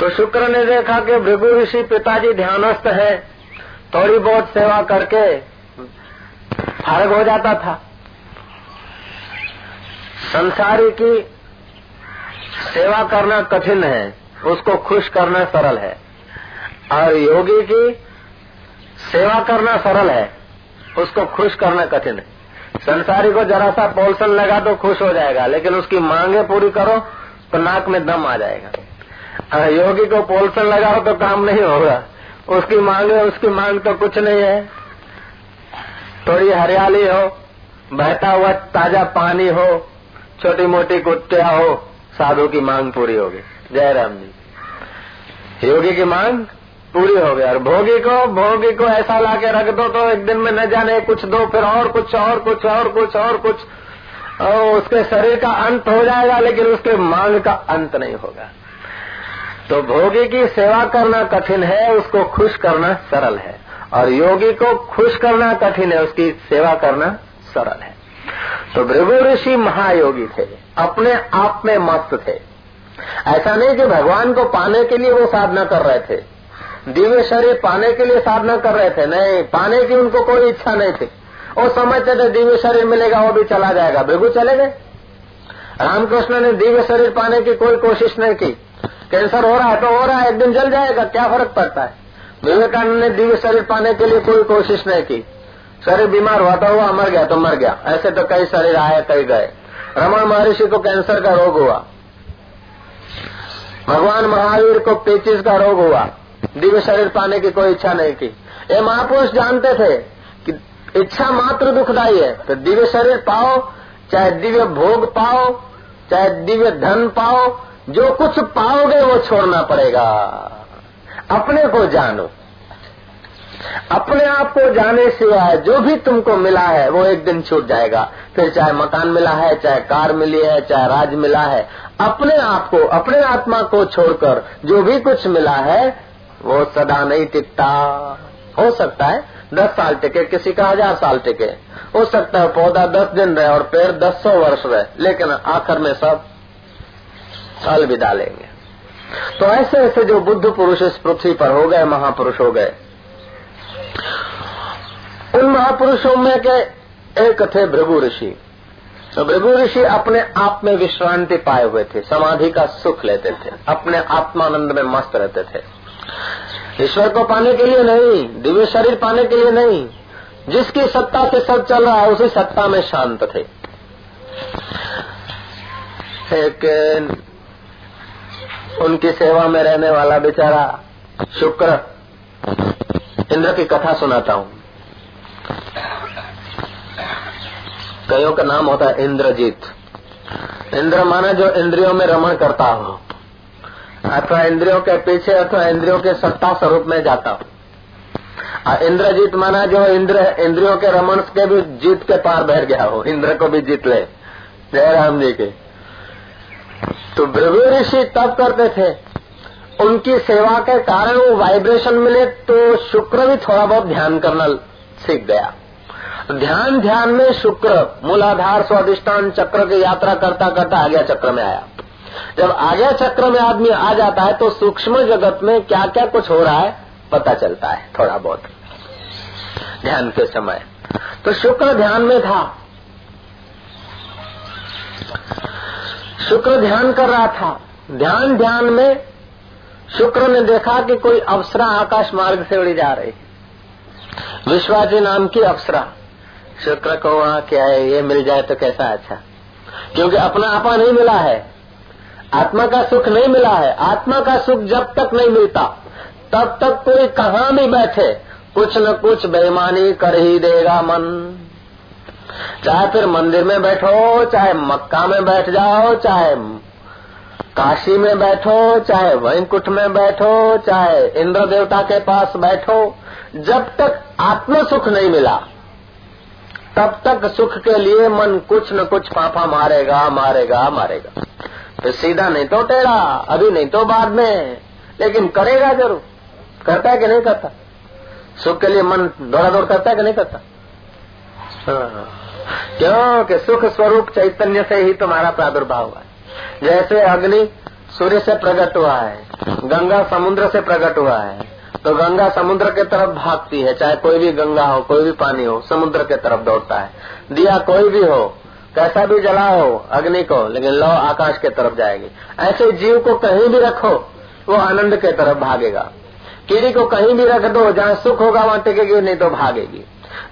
तो शुक्र ने देखा कि भृगु ऋषि पिताजी ध्यानस्थ है, थोड़ी बहुत सेवा करके फारग हो जाता था। संसारी की सेवा करना कठिन है, उसको खुश करना सरल है। और योगी की सेवा करना सरल है, उसको खुश करना कठिन है। संसारी को जरा सा पोलसन लगा तो खुश हो जाएगा, लेकिन उसकी मांगे पूरी करो तो नाक में दम आ जाएगा। और योगी को पोलसन लगाओ तो काम नहीं होगा। उसकी मांगे, उसकी मांग तो कुछ नहीं है। थोड़ी हरियाली हो, बहता हुआ ताज़ा पानी हो छोटी मोटी कुटिया हो साधु की मांग पूरी होगी जय राम जी। योगी की मांग पूरी हो गई। और भोगी को भोगी को ऐसा ला के रख दो तो एक दिन में न जाने, कुछ दो फिर और कुछ और कुछ और कुछ और कुछ। और उसके शरीर का अंत हो जाएगा, लेकिन उसके मांग का अंत नहीं होगा। तो भोगी की सेवा करना कठिन है, उसको खुश करना सरल है। और योगी को खुश करना कठिन है, उसकी सेवा करना सरल है। तो भृगु ऋषि महायोगी थे, अपने आप में मस्त थे। ऐसा नहीं कि भगवान को पाने के लिए वो साधना कर रहे थे। दिव्य शरीर पाने के लिए साधना कर रहे थे, नहीं, पाने की उनको कोई इच्छा नहीं थी। वो समझते थे दिव्य शरीर मिलेगा, वो भी चला जाएगा। भृगु चले गए। रामकृष्ण ने दिव्य शरीर पाने की कोई कोशिश नहीं की। कैंसर हो रहा है तो हो रहा है, एक दिन जल जाएगा, क्या फ़र्क पड़ता है? विवेकानंद ने दिव्य शरीर पाने के लिए कोई कोशिश नहीं की। शरीर बीमार हुआ तो हुआ मर गया तो मर गया। ऐसे तो कई शरीर आए, कई गए। रमन महर्षि को कैंसर का रोग हुआ। भगवान महावीर को पेचिस का रोग हुआ। दिव्य शरीर पाने की कोई इच्छा नहीं की ये महापुरुष जानते थे कि इच्छा मात्र दुखदायी है। तो दिव्य शरीर पाओ, चाहे दिव्य भोग पाओ, चाहे दिव्य धन पाओ, जो कुछ पाओगे वो छोड़ना पड़ेगा। अपने को जानो। अपने आप को जाने सिवाय जो भी तुमको मिला है, वो एक दिन छूट जाएगा। फिर चाहे मकान मिला है, चाहे कार मिली है, चाहे राज मिला है, अपने आप को, अपने आत्मा को छोड़कर जो भी कुछ मिला है, वो सदा नहीं टिकता। हो सकता है दस साल टिके, किसी का हज़ार साल टिके। हो सकता है पौधा दस दिन रहे और पेड़ दस सौ वर्ष रहे, लेकिन आखिर में सब अलविदा लेंगे। तो ऐसे ऐसे जो बुद्ध पुरुष इस पृथ्वी पर हो गए, महापुरुष हो गए उन महापुरुषों में के एक थे भृगु ऋषि। तो भृगु ऋषि अपने आप में विश्रांति पाए हुए थे, समाधि का सुख लेते थे, अपने आत्मानंद में मस्त रहते थे। ईश्वर को पाने के लिए नहीं, दिव्य शरीर पाने के लिए नहीं, जिसकी सत्ता से सब चल रहा है, उसी सत्ता में शांत थे। एक, उनकी सेवा में रहने वाला बेचारा शुक्र इंद्र की कथा सुनाता हूँ। कईयों का नाम होता है इंद्रजीत। इंद्र माना जो इंद्रियों में रमण करता हो। अथवा इंद्रियों के पीछे अथवा इंद्रियों के सत्ता स्वरूप में जाता हो। इंद्रजीत माना जो इंद्र इंद्रियों के रमण के भी जीत के पार बैठ गया हो। इंद्र को भी जीत ले। जय राम जी के। तो भृगु ऋषि तब करते थे। उनकी सेवा के कारण वो वाइब्रेशन मिले तो शुक्र भी थोड़ा बहुत ध्यान करना सीख गया। ध्यान ध्यान में शुक्र, मूलाधार, स्वादिष्टान, चक्र की यात्रा करता करता आज्ञा चक्र में आया। जब आज्ञा चक्र में आदमी आ जाता है तो सूक्ष्म जगत में क्या क्या कुछ हो रहा है पता चलता है थोड़ा बहुत। ध्यान के समय। तो शुक्र ध्यान में था। शुक्र ध्यान कर रहा था। ध्यान ध्यान में शुक्र ने देखा कि कोई अप्सरा आकाश मार्ग से उड़ी जा रही विश्वाजी नाम की अप्सरा। शुक्र को वहाँ क्या है, ये मिल जाए तो कैसा अच्छा? क्योंकि अपना आपा नहीं मिला है। आत्मा का सुख नहीं मिला है। आत्मा का सुख जब तक नहीं मिलता, तब तक कोई कहाँ भी बैठे, कुछ न कुछ बेईमानी कर ही देगा मन। चाहे फिर मंदिर में बैठो, चाहे मक्का में बैठ जाओ, चाहे काशी में बैठो, चाहे वैंकुट में बैठो, चाहे इंद्र देवता के पास बैठो, जब तक आत्म सुख नहीं मिला, तब तक सुख के लिए मन कुछ न कुछ पापा मारेगा मारेगा मारेगा। तो सीधा नहीं तो टेढ़ा, अभी नहीं तो बाद में, लेकिन करेगा ज़रूर। करता है कि नहीं करता? सुख के लिए मन दौड़ा दौड़ करता है कि नहीं करता? हाँ। क्यों कि सुख स्वरूप चैतन्य से ही तुम्हारा प्रादुर्भाव हुआ है। जैसे अग्नि सूर्य से प्रकट हुआ है, गंगा समुद्र से प्रकट हुआ है तो गंगा समुद्र के तरफ़ भागती है, चाहे कोई भी गंगा हो, कोई भी पानी हो, समुद्र के तरफ़ दौड़ता है। दिया कोई भी हो, कैसा भी जला हो, अग्नि को, लेकिन लौ आकाश के तरफ़ जाएगी। ऐसे जीव को कहीं भी रखो, वो आनंद के तरफ़ भागेगा। कीड़ी को कहीं भी रख दो, जहाँ सुख होगा, वहाँ टिकेगी, नहीं तो भागेगी।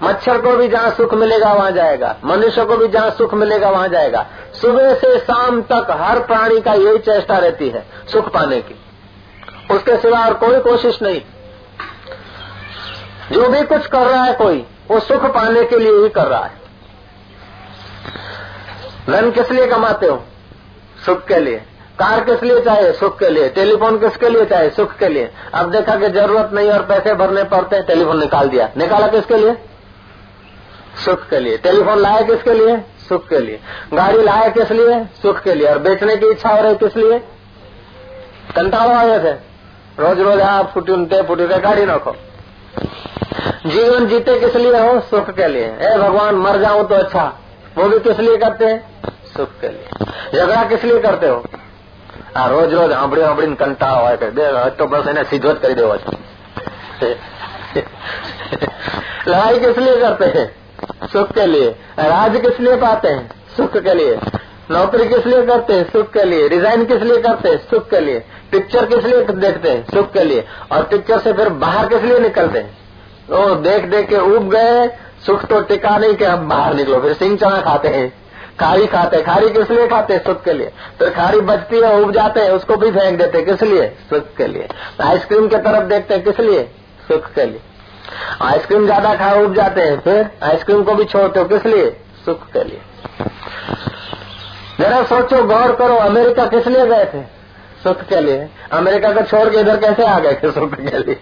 मच्छर को भी जहाँ सुख मिलेगा, वहाँ जाएगा। मनुष्य को भी जहाँ सुख मिलेगा, वहाँ जाएगा। सुबह से शाम तक हर प्राणी का यही चेष्टा रहती है, सुख पाने की। उसके सिवा और कोई कोशिश नहीं। जो भी कुछ कर रहा है कोई, वो सुख पाने के लिए ही कर रहा है। धन किस लिए कमाते हो? सुख के लिए। कार किस लिए चाहिए सुख के लिए। टेलीफोन किसके लिए चाहिए सुख के लिए। अब देखा कि ज़रूरत नहीं और पैसे भरने पड़ते हैं, टेलीफोन निकाल दिया। निकाला किसके लिए? सुख के लिए टेलीफोन लाया किसके लिए सुख के लिए गाड़ी लाया किस लिए सुख के लिए और बेचने की इच्छा हो रही किस लिए कंटालो आए थे रोज रोज आप फुटी उनते फुटी गाड़ी रखो जीवन जीते किस लिए हो सुख के लिए ए भगवान मर जाऊं तो अच्छा वो भी किस लिए करते हैं सुख के लिए झगड़ा किस लिए करते हो आ रोज रोज આંબડી આંબડી કંટાળો હોય દે તો બસ એને સીધો જ કરી દેવો છે लड़ाई किस लिए करते हैं सुख के लिए। राज किस लिए पाते हैं? सुख के लिए। नौकरी किस लिए करते हैं? सुख के लिए। रिजाइन किस लिए करते हैं? सुख के लिए। पिक्चर किस लिए देखते हैं? सुख के लिए। और पिक्चर से फिर बाहर किस लिए निकलते हैं? तो देख देख के उब गए। सुख तो टिका नहीं कि हम बाहर निकलो। फिर सिंह चना खाते हैं। खारी खाते हैं। खारी किस लिए खाते हैं? सुख के लिए। फिर खारी बचती है, उब जाते हैं। उसको भी फेंक देते किस लिए? सुख के लिए। आइसक्रीम के तरफ़ देखते हैं। किस लिए? सुख के लिए। आइसक्रीम ज़्यादा खा उब जाते हैं, फिर आइसक्रीम को भी छोड़ते हो, किस लिए? सुख के लिए। जरा सोचो, गौर करो, अमेरिका किस लिए गए थे? सुख के लिए। अमेरिका को छोड़ के इधर कैसे आ गए थे सुख के लिए?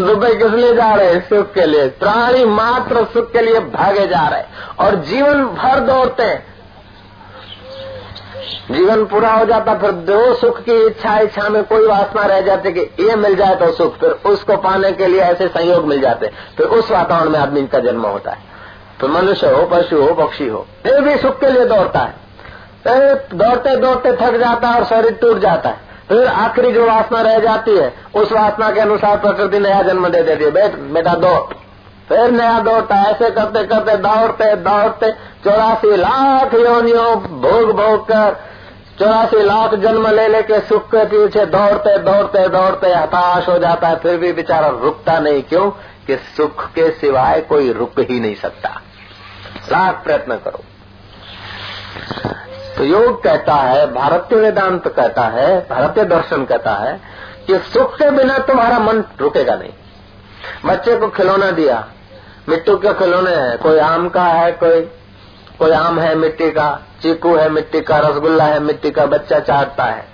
दुबई किस लिए जा रहे हैं? सुख के लिए। प्राणी मात्र सुख के लिए भागे जा रहे हैं। और जीवन भर दौड़ते हैं। जीवन पूरा हो जाता, फिर दो सुख की इच्छा इच्छा में कोई वासना रह जाती कि ये मिल जाए तो सुख, फिर उसको पाने के लिए ऐसे संयोग मिल जाते, फिर उस वातावरण में आदमी का जन्म होता है। तो मनुष्य हो, पशु हो, पक्षी हो, फिर भी सुख के लिए दौड़ता है। दौड़ते दौड़ते थक जाता है और शरीर टूट जाता है। फिर आखिरी जो वासना रह जाती है, उस वासना के अनुसार प्रकृति नया जन्म दे देती है। बेट, दौड़। फिर नया दौड़ता ऐसे करते करते दौड़ते दौड़ते चौरासी लाख योनियों भोग भोग कर चौरासी लाख जन्म ले लेके सुख के पीछे दौड़ते दौड़ते दौड़ते हताश हो जाता है, फिर भी बेचारा रुकता नहीं। क्यों? कि सुख के सिवाय कोई रुक ही नहीं सकता। लाख प्रयत्न करो। तो योग कहता है, भारतीय वेदांत कहता है, भारतीय दर्शन कहता है, कि सुख के बिना तुम्हारा मन रुकेगा नहीं। बच्चे को खिलौना दिया मिट्टी के खिलौने हैं। कोई आम का है, कोई कोई आम है मिट्टी का, चीकू है मिट्टी का, रसगुल्ला है मिट्टी का, बच्चा चाटता है।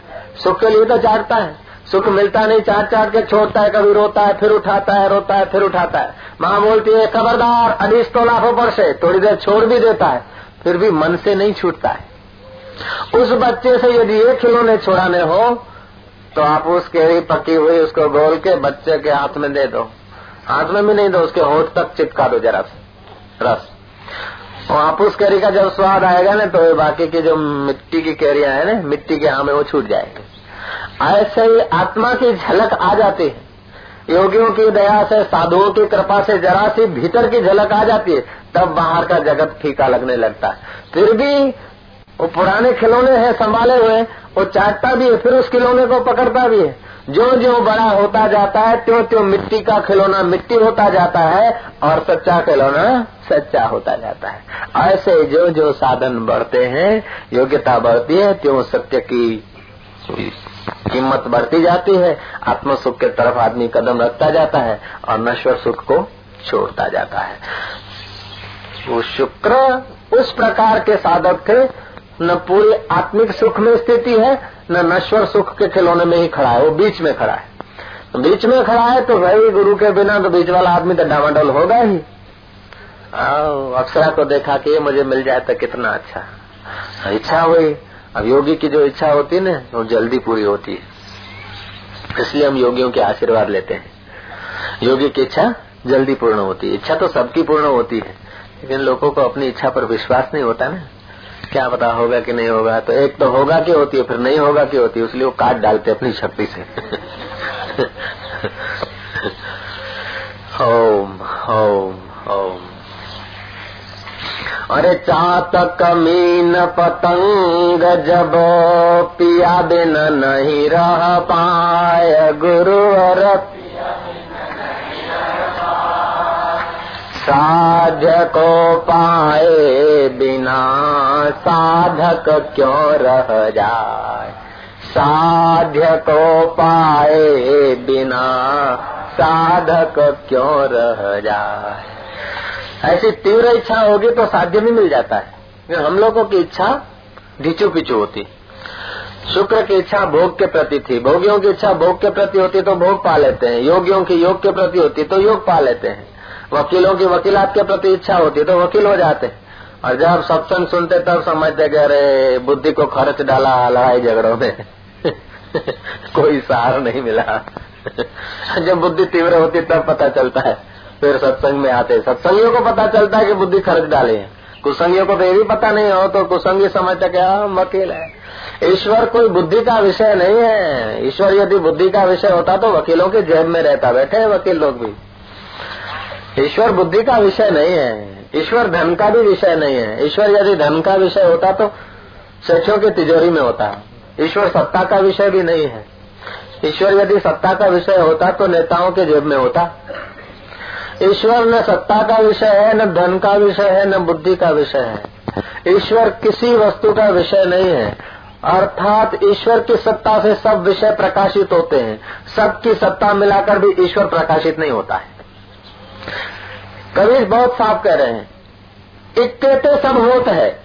सुख के लिए तो चाटता है। सुख मिलता नहीं चाट चाट के छोड़ता है, कभी रोता है, फिर उठाता है, रोता है, फिर उठाता है। माँ बोलती है, खबरदार अड़ीस तो लाखों पर से, थोड़ी देर छोड़ भी देता है, फिर भी मन से नहीं छूटता है। उस बच्चे से यदि एक खिलौने छुड़ाने हो तो आप उस केड़ी पकी हुई, उसको गोल के बच्चे के हाथ में दे दो। हाथ में भी नहीं दो उसके होठ तक चिपका दो जरा रस। उस कैरी का जब स्वाद आएगा ना तो बाकी की जो मिट्टी की कैरिया है ना, मिट्टी के आम वो छूट जाएगी। ऐसे ही आत्मा की झलक आ जाती है। योगियों की दया से, साधुओं की कृपा से जरा सी भीतर की झलक आ जाती है, तब बाहर का जगत फीका लगने लगता है। फिर भी वो पुराने खिलौने हैं, संभाले हुए वो चाटता भी है, फिर उस खिलौने को पकड़ता भी है। जो जो बड़ा होता जाता है त्यों त्यों मिट्टी का खिलौना मिट्टी होता जाता है और सच्चा खिलौना सच्चा होता जाता है। ऐसे जो जो साधन बढ़ते हैं, योग्यता बढ़ती है, त्यों सत्य की कीमत बढ़ती जाती है। आत्म सुख के तरफ़ आदमी कदम रखता जाता है और नश्वर सुख को छोड़ता जाता है। वो शुक्र उस प्रकार के साधक थे, न पूरी आत्मिक सुख में स्थिति है न नश्वर सुख के खिलौने में ही खड़ा है, वो बीच में खड़ा है। तो बीच में खड़ा है तो भाई गुरु के बिना तो बीच वाला आदमी तो डामाडोल होगा ही। अक्षरा को देखा कि ये मुझे मिल जाए तो कितना अच्छा। इच्छा हुई। अब योगी की जो इच्छा होती है ना, वो जल्दी पूरी होती है। इसलिए हम योगियों के आशीर्वाद लेते हैं। योगी की इच्छा जल्दी पूर्ण होती है। इच्छा तो सबकी पूर्ण होती है, लेकिन लोगों को अपनी इच्छा पर विश्वास नहीं होता ना। क्या पता होगा कि नहीं होगा? तो एक तो होगा कि होती है, फिर नहीं होगा कि होती है इसलिए वो काट डालते अपनी शक्ति से। ओम ओम ओम अरे चातक मीन पतंग जब पिया बिन नहीं रह पाए गुरु और साध्य को पाए बिना साधक क्यों रह जाए? साध्य को पाए बिना साधक क्यों रह जाए? ऐसी तीव्र इच्छा होगी तो साध्य भी मिल जाता है। हम लोगों की इच्छा ढिचू पिचू होती। शुक्र की इच्छा भोग के प्रति थी। भोगियों की इच्छा भोग के प्रति होती तो भोग पा लेते हैं। योगियों की योग के प्रति होती तो योग पा लेते हैं। वकीलों की वकीलात के प्रति इच्छा होती तो वकील हो जाते और जब सत्संग सुनते तब समझते कि अरे, बुद्धि को खर्च डाला, लड़ाई झगड़ों में। कोई सहार नहीं मिला। जब बुद्धि तीव्र होती तब पता चलता है। फिर सत्संग में आते सत्संगियों को पता चलता है कि बुद्धि खर्च डाली है। कुसंगियों को तो ये भी पता नहीं हो तो कुसंगी समझते क्या वकील है। ईश्वर कोई बुद्धि का विषय नहीं है। ईश्वर यदि बुद्धि का विषय होता तो वकीलों के जेब में रहता, बैठे वकील लोग भी। ईश्वर बुद्धि का विषय नहीं है, ईश्वर धन का भी विषय नहीं है। ईश्वर यदि धन का विषय होता तो सेठों की तिजोरी में होता। ईश्वर सत्ता का विषय भी नहीं है। ईश्वर यदि सत्ता का विषय होता तो नेताओं के जेब में होता। ईश्वर न सत्ता का विषय है, न धन का विषय है, न बुद्धि का विषय है। ईश्वर किसी वस्तु का विषय नहीं है। अर्थात ईश्वर की सत्ता से सब विषय प्रकाशित होते हैं। सबकी सत्ता मिलाकर भी ईश्वर प्रकाशित नहीं होता है। कबीर बहुत साफ़ कह रहे हैं। इक्के ते सब होत है।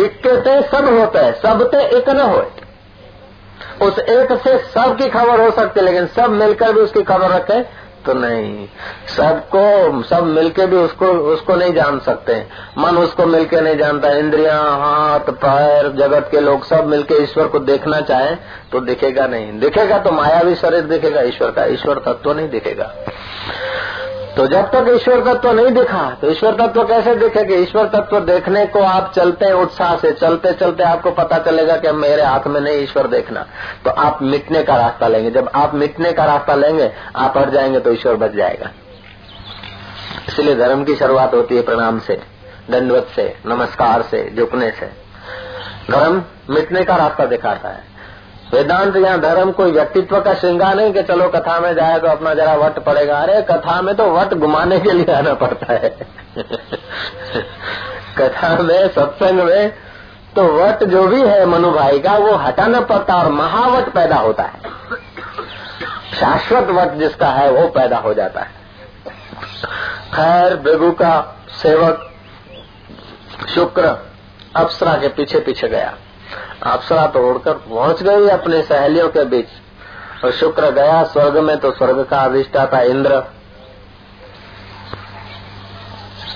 इक्के ते सब होता है। सब ते एक न हो उस एक से सब की खबर हो सकती है, लेकिन सब मिलकर भी उसकी खबर रखे तो नहीं। सबको, सब मिलके भी उसको उसको नहीं जान सकते। मन उसको मिलके नहीं जानता। इंद्रिया, हाथ, पैर, जगत के लोग सब मिलके ईश्वर को देखना चाहे तो दिखेगा नहीं। दिखेगा तो मायावी शरीर दिखेगा, ईश्वर का ईश्वर तत्व तो नहीं दिखेगा। तो जब तक ईश्वर तत्व नहीं दिखा तो ईश्वर तत्व कैसे दिखेगा? ईश्वर तत्व देखने को आप चलते उत्साह से, चलते चलते आपको पता चलेगा कि मेरे हाथ में नहीं ईश्वर देखना। तो आप मिटने का रास्ता लेंगे। जब आप मिटने का रास्ता लेंगे, आप हट जाएँगे तो ईश्वर बच जाएगा। इसलिए धर्म की शुरुआत होती है प्रणाम से, दंडवत से, नमस्कार से झुकने से। धर्म मिटने का रास्ता दिखाता है। वेदांत या धर्म कोई व्यक्तित्व का श्रृंगार नहीं कि चलो कथा में जाए तो अपना जरा वट पड़ेगा। अरे, कथा में तो वट घुमाने के लिए आना पड़ता है। कथा में, सत्संग में तो वट जो भी है मनु भाई का, वो हटाना पड़ता और महावट पैदा होता है। शाश्वत वट जिसका है, वो पैदा हो जाता है। खैर बेगू का सेवक शुक्र अप्सरा के पीछे पीछे गया। अप्सरा तो उड़कर पहुँच गई अपने सहेलियों के बीच। और शुक्र गया, स्वर्ग में तो स्वर्ग का अधिष्ठाता इंद्र।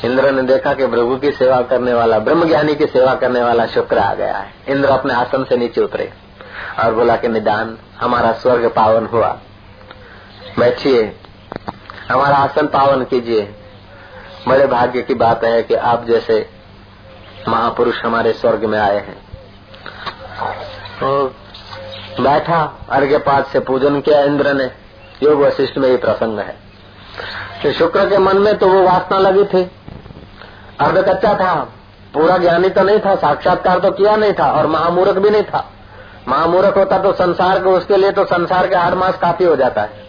इंद्र ने देखा कि प्रभु की सेवा करने वाला ब्रह्म ज्ञानी की सेवा करने वाला शुक्र आ गया है। इंद्र अपने आसन से नीचे उतरे और बोला कि, निदान, हमारा स्वर्ग पावन हुआ। बैठिए, हमारा आसन पावन कीजिए। बड़े भाग्य की बात है कि आप जैसे महापुरुष हमारे स्वर्ग में आए हैं। तो बैठा, अर्घ्य पाठ से पूजन किया, इंद्र ने। योग वशिष्ठ में ये प्रसंग है। तो शुक्र के मन में तो वो वासना लगी थी। अर्ध कच्चा था। पूरा ज्ञानी तो नहीं था, साक्षात्कार तो किया नहीं था, और महामूर्ख भी नहीं था। महामूर्ख होता तो संसार को उसके लिए तो संसार का हर मास काफ़ी हो जाता है।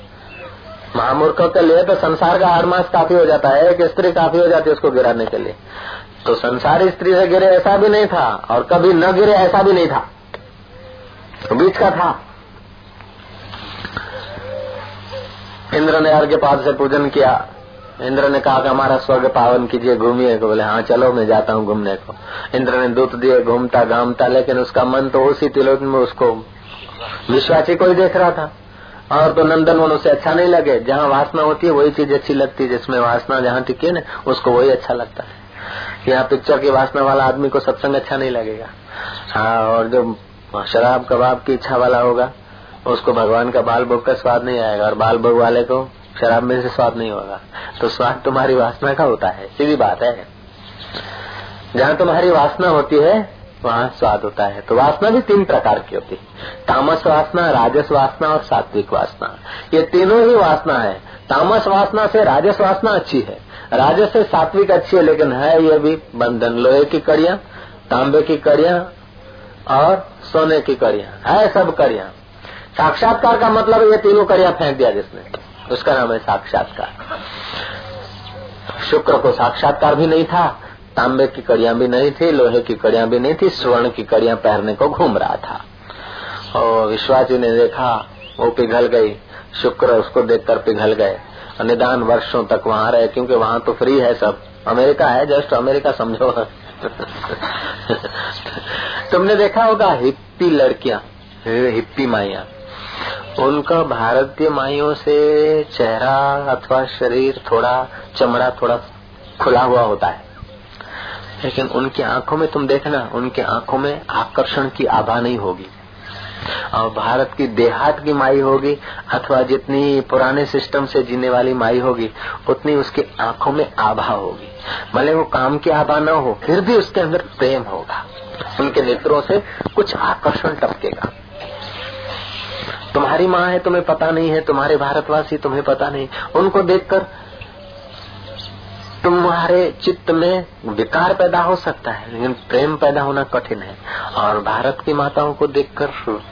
महामूर्खों के लिए तो संसार का हर मास काफ़ी हो जाता है। एक स्त्री काफ़ी हो जाती है उसको गिराने के लिए। तो संसारी स्त्री से गिरे ऐसा भी नहीं था, और कभी न गिरे ऐसा भी नहीं था। बीच का था। इंद्र ने अर्घ्य पाद से पूजन किया। इंद्र ने कहा कि हमारा स्वर्ग पावन कीजिए, घूमिए। को बोले हाँ चलो, मैं जाता हूँ घूमने को। इंद्र ने दूत दिए, घूमता, घामता, लेकिन उसका मन तो उसी तिलोक में उसको विश्वासी को ही देख रहा था। और तो नंदन वन उसे अच्छा नहीं लगे। जहाँ वासना होती है, वही चीज़ अच्छी लगती है। जिसमें वासना जहाँ टिके ना, उसको वही अच्छा लगता है। यहाँ पिक्चर की वासना वाला आदमी को सत्संग अच्छा नहीं लगेगा। हाँ और जो शराब कबाब की इच्छा वाला होगा, उसको भगवान का बाल भोग का स्वाद नहीं आएगा और बाल भोग वाले को शराब में से स्वाद नहीं होगा। तो स्वाद तुम्हारी वासना का होता है, सीधी बात है। जहाँ तुम्हारी वासना होती है, वहाँ स्वाद होता है। तो वासना भी तीन प्रकार की होती है। तामस वासना, राजस वासना और सात्विक वासना। ये तीनों ही वासना है। तामस वासना से राजस वासना अच्छी है। राजस से सात्विक अच्छी है, लेकिन है ये भी बंधन। लोहे की कड़िया, तांबे की कड़िया और सोने की कड़िया। है सब कड़िया। साक्षात्कार का मतलब ये तीनों कड़िया फेंक दिया जिसने। उसका नाम है साक्षात्कार। शुक्र को साक्षात्कार भी नहीं था, तांबे की कड़िया भी नहीं थी, लोहे की कड़िया भी नहीं थी, स्वर्ण की कड़िया पहनने को घूम रहा था। और विश्वासी ने देखा, वो पिघल गई। शुक्र उसको देखकर पिघल गए। निदान वर्षों तक वहाँ रहे, क्योंकि वहाँ तो फ्री है सब। अमेरिका है, जस्ट अमेरिका समझो। तुमने देखा होगा हिप्पी लड़कियाँ हिप्पी माइया। उनका भारतीय माइयों से चेहरा अथवा शरीर थोड़ा, चमड़ा थोड़ा खुला हुआ होता है। लेकिन उनकी आँखों में तुम देखना, उनकी आँखों में आकर्षण की आभा नहीं होगी। और भारत की देहात की माई होगी, अथवा जितनी पुराने सिस्टम से जीने वाली माई होगी, उतनी उसकी आँखों में आभा होगी। भले वो काम की आभा न हो, फिर भी उसके अंदर प्रेम होगा। उनके नेत्रों से कुछ आकर्षण टपकेगा। तुम्हारी माँ है, तुम्हें पता नहीं है, तुम्हारे भारतवासी तुम्हें पता नहीं। उनको देखकर तुम्हारे चित्त में विकार पैदा हो सकता है, लेकिन प्रेम पैदा होना कठिन है। और भारत की माताओं को देखकर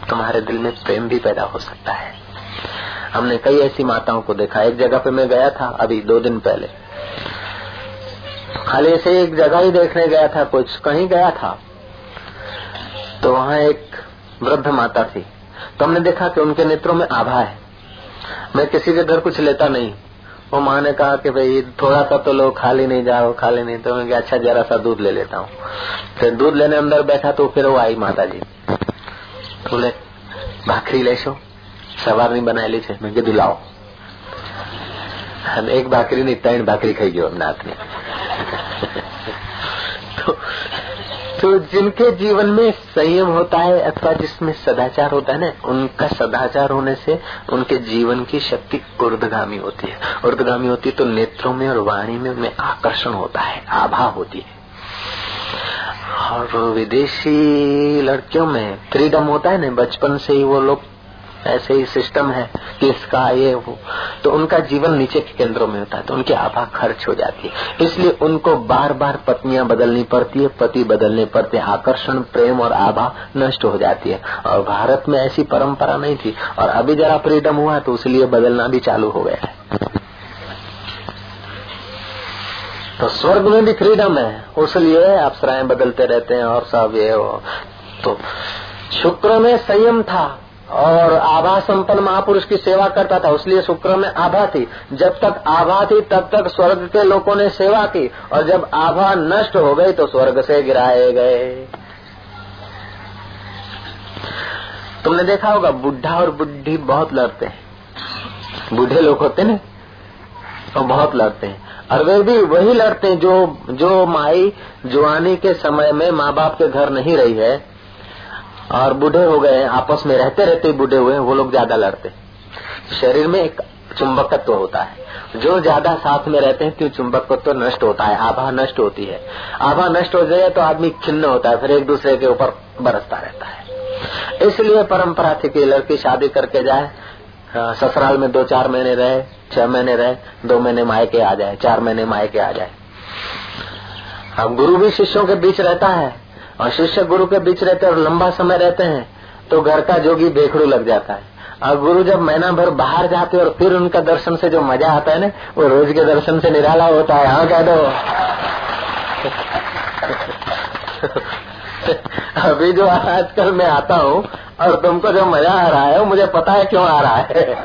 तुम्हारे दिल में प्रेम भी पैदा हो सकता है। हमने कई ऐसी माताओं को देखा। एक जगह पे मैं गया था अभी दो दिन पहले। खाली से एक जगह ही देखने गया था, कुछ कहीं गया था। तो वहाँ एक वृद्ध माता थी। तो हमने देखा कि उनके नेत्रों में आभा है। मैं किसी के घर कुछ लेता नहीं। वो माँ ने कहा कि भाई थोड़ा सा तो लोग खाली नहीं जाओ खाली नहीं तो मैं अच्छा जरा सा दूध ले लेता हूँ फिर दूध लेने अंदर बैठा तो फिर वो आई माता जी बोले भाखरी लेशो सवार नहीं बनाएली છે મેં કીધું લાવો એક ભાખરી ની ત્રણ ભાખરી ખાઈ ગયો નાથ ને तो जिनके जीवन में संयम होता है अथवा जिसमें सदाचार होता है ना, उनका सदाचार होने से उनके जीवन की शक्ति उर्दगामी होती है। उर्दगामी होती है तो नेत्रों में और वाणी में उनमें आकर्षण होता है, आभा होती है। और विदेशी लड़कियों में फ्रीडम होता है ना, बचपन से ही वो लोग ऐसे ही सिस्टम है कि इसका ये वो। तो उनका जीवन नीचे के केंद्रों में होता है तो उनकी आभा खर्च हो जाती है। इसलिए उनको बार बार पत्नियाँ बदलनी पड़ती है, पति बदलने पड़ते आकर्षण, प्रेम और आभा नष्ट हो जाती है। और भारत में ऐसी परंपरा नहीं थी। और अभी जरा फ्रीडम हुआ तो इसलिए बदलना भी चालू हो गया है। तो स्वर्ग में भी फ्रीडम है। उसलिए अप्सराएँ बदलते रहते हैं और सब ये हो। तो शुक्र में संयम था। और आभा संपन्न महापुरुष की सेवा करता था, उसलिए शुक्र में आभा थी। जब तक आभा थी, तब तक स्वर्ग के लोगों ने सेवा की, और जब आभा नष्ट हो गई तो स्वर्ग से गिराए गए। तुमने देखा होगा, बुढ़ा और बुढ़ी बहुत लड़ते हैं। बूढ़े लोग होते ना तो बहुत लड़ते हैं। और वे भी वही लड़ते हैं जो जो माई जुआनी के समय में माँ बाप के घर नहीं रही है। और बूढ़े हो गए आपस में रहते रहते बूढ़े हुए वो लोग ज़्यादा लड़ते शरीर में एक चुंबकत्व होता है। जो ज़्यादा साथ में रहते हैं क्यों चुंबकत्व तो नष्ट होता है, आभा नष्ट होती है। आभा नष्ट हो जाए तो आदमी खिन्न होता है, फिर एक दूसरे के ऊपर बरसता रहता है। इसलिए परंपरा थी कि लड़की शादी करके जाए ससुराल में दो चार महीने रहे, छह महीने रहे, दो महीने मायके आ जाए, चार महीने मायके आ जाए। अब गुरु भी शिष्यों के बीच रहता है। और शिष्य गुरु के बीच रहते और लंबा समय रहते हैं तो घर का जोगी बेखड़ू लग जाता है। और गुरु जब महीना भर बाहर जाते और फिर उनका दर्शन से जो मज़ा आता है ना वो रोज के दर्शन से निराला होता है। हाँ कह दो। अभी जो आजकल मैं आता हूँ और तुमको जो मज़ा आ रहा है वो मुझे पता है क्यों आ रहा है।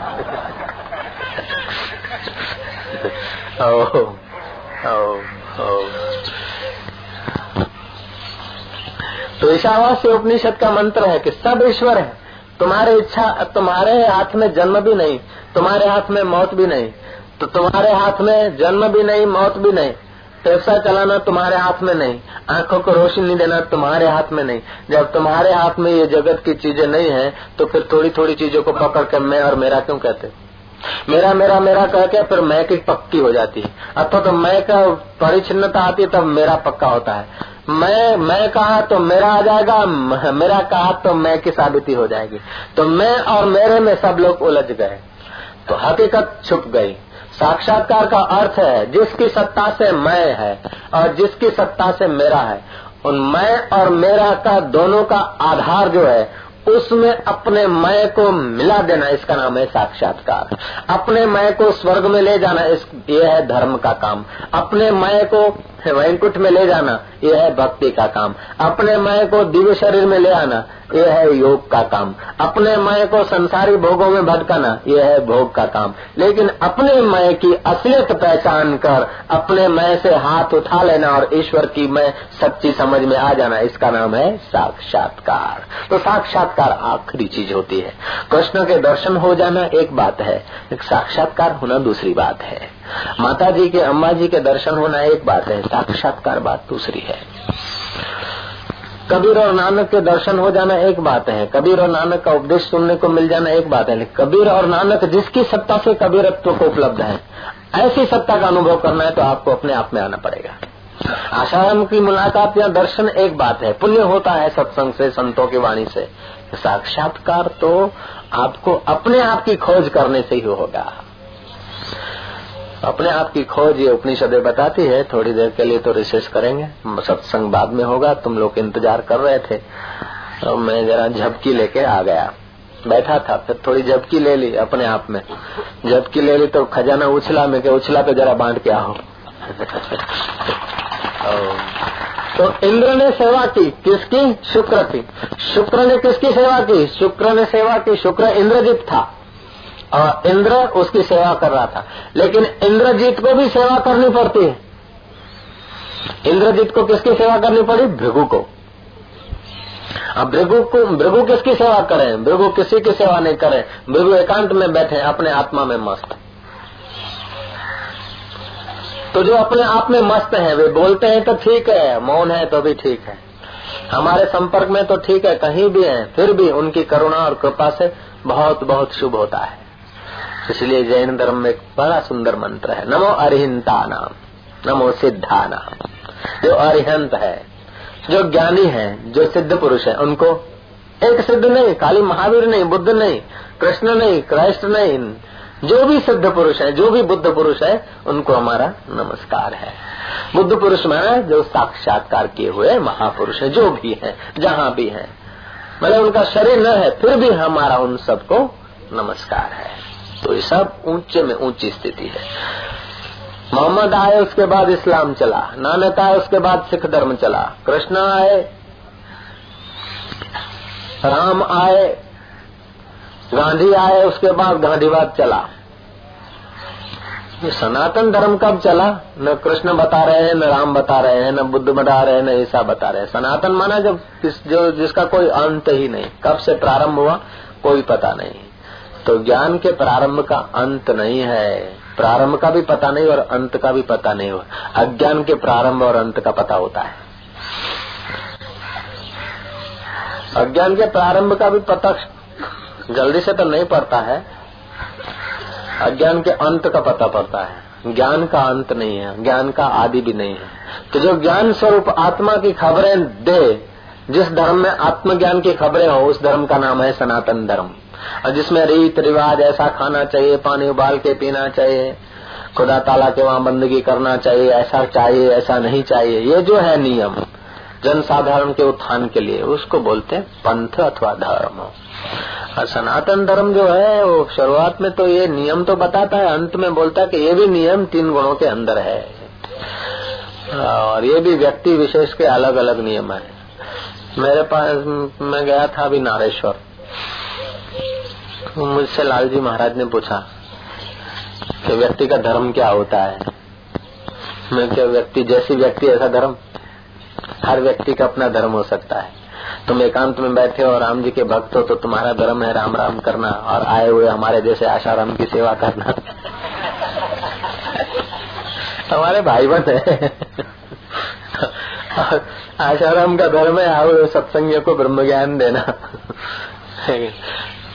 ओ, ओ, ओ। तो ईशावास्य उपनिषद का मंत्र है कि सब ईश्वर है। तुम्हारे इच्छा, तुम्हारे हाथ में जन्म भी नहीं, तुम्हारे हाथ में मौत भी नहीं तो तुम्हारे हाथ में जन्म भी नहीं, मौत भी नहीं। पैसा चलाना तुम्हारे हाथ में नहीं, आँखों को रोशनी देना तुम्हारे हाथ में नहीं। जब तुम्हारे हाथ में ये जगत की चीज़ें नहीं है तो फिर थोड़ी थोड़ी चीज़ों को पकड़ कर मैं और मेरा क्यों कहते मेरा मेरा मेरा कह के फिर मैं की पक्की हो जाती है। अथवा तो मैं का परिचिनता आती है, तब मेरा पक्का होता है। मैं मैं कहा तो मेरा आ जाएगा, मेरा कहा तो मैं की साबिती हो जाएगी। तो मैं और मेरे में सब लोग उलझ गए। तो हकीकत छुप गई। साक्षात्कार का अर्थ है, जिसकी सत्ता से मैं है और जिसकी सत्ता से मेरा है, उन मैं और मेरा का दोनों का आधार जो है, उसमें अपने मय को मिला देना, इसका नाम है साक्षात्कार। अपने मय को स्वर्ग में ले जाना, इस, ये है धर्म का काम। अपने मय को वैंकुट में ले जाना यह है भक्ति का काम। अपने मय को दिव्य शरीर में ले आना यह है योग का काम। अपने मय को संसारी भोगों में भटकाना यह है भोग का काम। लेकिन अपने मय की असलियत पहचान कर, अपने मय से हाथ उठा लेना और ईश्वर की मैं सच्ची समझ में आ जाना, इसका नाम है साक्षात्कार। तो साक्षात्कार आखिरी चीज़ होती है। कृष्ण के दर्शन हो जाना एक बात है साक्षात्कार होना दूसरी बात है। माता जी के, अम्मा जी के दर्शन होना एक बात है। साक्षात्कार बात दूसरी है। कबीर और नानक के दर्शन हो जाना एक बात है, कबीर और नानक का उपदेश सुनने को मिल जाना एक बात है, लेकिन कबीर और नानक जिसकी सत्ता से कबीरत्व को उपलब्ध है, ऐसी सत्ता का अनुभव करना है तो आपको अपने आप में आना पड़ेगा। आशाराम की मुलाकात या दर्शन एक बात है, पुण्य होता है सत्संग से, संतों की वाणी से। साक्षात्कार तो आपको अपने आप की खोज करने से ही होगा। अपने आप की खोज ये उपनिषद बताती है, थोड़ी देर के लिए तो रिसर्च करेंगे। सत्संग बाद में होगा, तुम लोग इंतज़ार कर रहे थे। तो मैं जरा झपकी लेके आ गया। बैठा था, फिर थोड़ी झपकी ले ली अपने आप में। झपकी ले ली तो खजाना उछला, में के उछला पे जरा बांट के आओ। तो इंद्र ने सेवा की, किसकी? शुक्र की। शुक्र ने किसकी सेवा की? शुक्र ने सेवा की। शुक्र इंद्रजीत था। और इंद्र उसकी सेवा कर रहा था। लेकिन इंद्रजीत को भी सेवा करनी पड़ती। है इंद्रजीत को किसकी सेवा करनी पड़ी? भृगु को। अब भृगु को, भृगु किसकी सेवा करें? भृगु किसी की सेवा नहीं करें। भृगु एकांत में बैठे, अपने आत्मा में मस्त। तो जो अपने आप में मस्त है, वे बोलते हैं तो ठीक है, मौन है तो भी ठीक है। हमारे संपर्क में तो ठीक है, कहीं भी है, फिर भी उनकी करुणा और कृपा से बहुत बहुत शुभ होता है। इसलिए जैन धर्म में एक बड़ा सुंदर मंत्र है, नमो अरिहंता नाम, नमो सिद्धा नाम। जो अरिहंत है, जो ज्ञानी है, जो सिद्ध पुरुष है, उनको एक सिद्ध नहीं, काली महावीर नहीं, बुद्ध नहीं, कृष्ण नहीं, क्राइस्ट नहीं, जो भी सिद्ध पुरुष है, जो भी बुद्ध पुरुष है, उनको हमारा नमस्कार है। बुद्ध पुरुष में जो साक्षात्कार किए हुए महापुरुष है, जो भी है, जहाँ भी है मतलब उनका शरीर न है, फिर भी हमारा उन सबको नमस्कार है। तो ये सब ऊँचे में ऊँची स्थिति है। मोहम्मद आए, उसके बाद इस्लाम चला। नानक आए, उसके बाद सिख धर्म चला। कृष्ण आए, राम आए, गांधी आए, उसके बाद गांधीवाद चला। सनातन धर्म कब चला? न कृष्ण बता रहे हैं, न राम बता रहे हैं, न बुद्ध बता रहे हैं, न ईसा बता रहे हैं। सनातन माना जब जो जिसका कोई अंत ही नहीं। कब से प्रारंभ हुआ? कोई पता नहीं। तो ज्ञान के प्रारंभ का अंत नहीं है। प्रारंभ का भी पता नहीं और अंत का भी पता नहीं हो। अज्ञान के प्रारंभ और अंत का पता होता है। अज्ञान के प्रारंभ का भी पता जल्दी से तो नहीं पड़ता है। अज्ञान के अंत का पता पड़ता है। ज्ञान का अंत नहीं है। ज्ञान का आदि भी नहीं है। तो जो ज्ञान स्वरूप आत्मा की खबरें दे, जिस धर्म में आत्मज्ञान की खबरें हो, उस धर्म का नाम है सनातन धर्म। और जिसमें रीत रिवाज ऐसा खाना चाहिए, पानी उबाल के पीना चाहिए, खुदा ताला के वहाँ बंदगी करना चाहिए, ऐसा चाहिए, ऐसा नहीं चाहिए, ये जो है नियम, जनसाधारण के उत्थान के लिए, उसको बोलते हैं पंथ अथवा धर्म। और सनातन धर्म जो है, वो शुरुआत में तो ये नियम तो बताता है, अंत में बोलता है कि ये भी नियम तीन गुणों के अंदर है। और ये भी व्यक्ति विशेष के अलग अलग नियम है। मेरे पास, मैं गया था अभी नारेश्वर। मुझसे लालजी महाराज ने पूछा कि व्यक्ति का धर्म क्या होता है? मैं क्या व्यक्ति, जैसी व्यक्ति, ऐसा धर्म? हर व्यक्ति का अपना धर्म हो सकता है। तुम एकांत में बैठे हो राम जी के भक्त हो तो तुम्हारा धर्म है राम राम करना और आए हुए हमारे जैसे आशाराम की सेवा करना। हमारे भाई बहन है आशाराम का धर्म है, आओ सत्संगियों को ब्रह्म ज्ञान देना।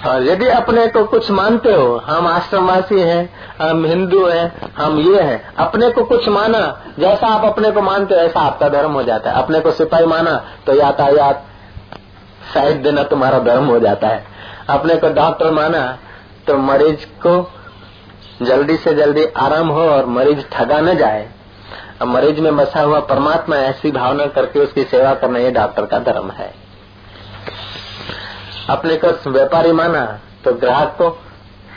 और यदि अपने को कुछ मानते हो, हम आश्रमवासी हैं, हम हिंदू हैं, हम ये हैं, अपने को कुछ माना, जैसा आप अपने को मानते हो, ऐसा आपका धर्म हो जाता है। अपने को सिपाही माना तो यातायात साइड देना तुम्हारा धर्म हो जाता है। अपने को डॉक्टर माना तो मरीज़ को जल्दी से जल्दी आराम हो और मरीज़ ठगा न जाए। मरीज़ में बसा हुआ परमात्मा, ऐसी भावना करके उसकी सेवा करना, ये डॉक्टर का धर्म है। अपने को व्यापारी माना तो ग्राहक को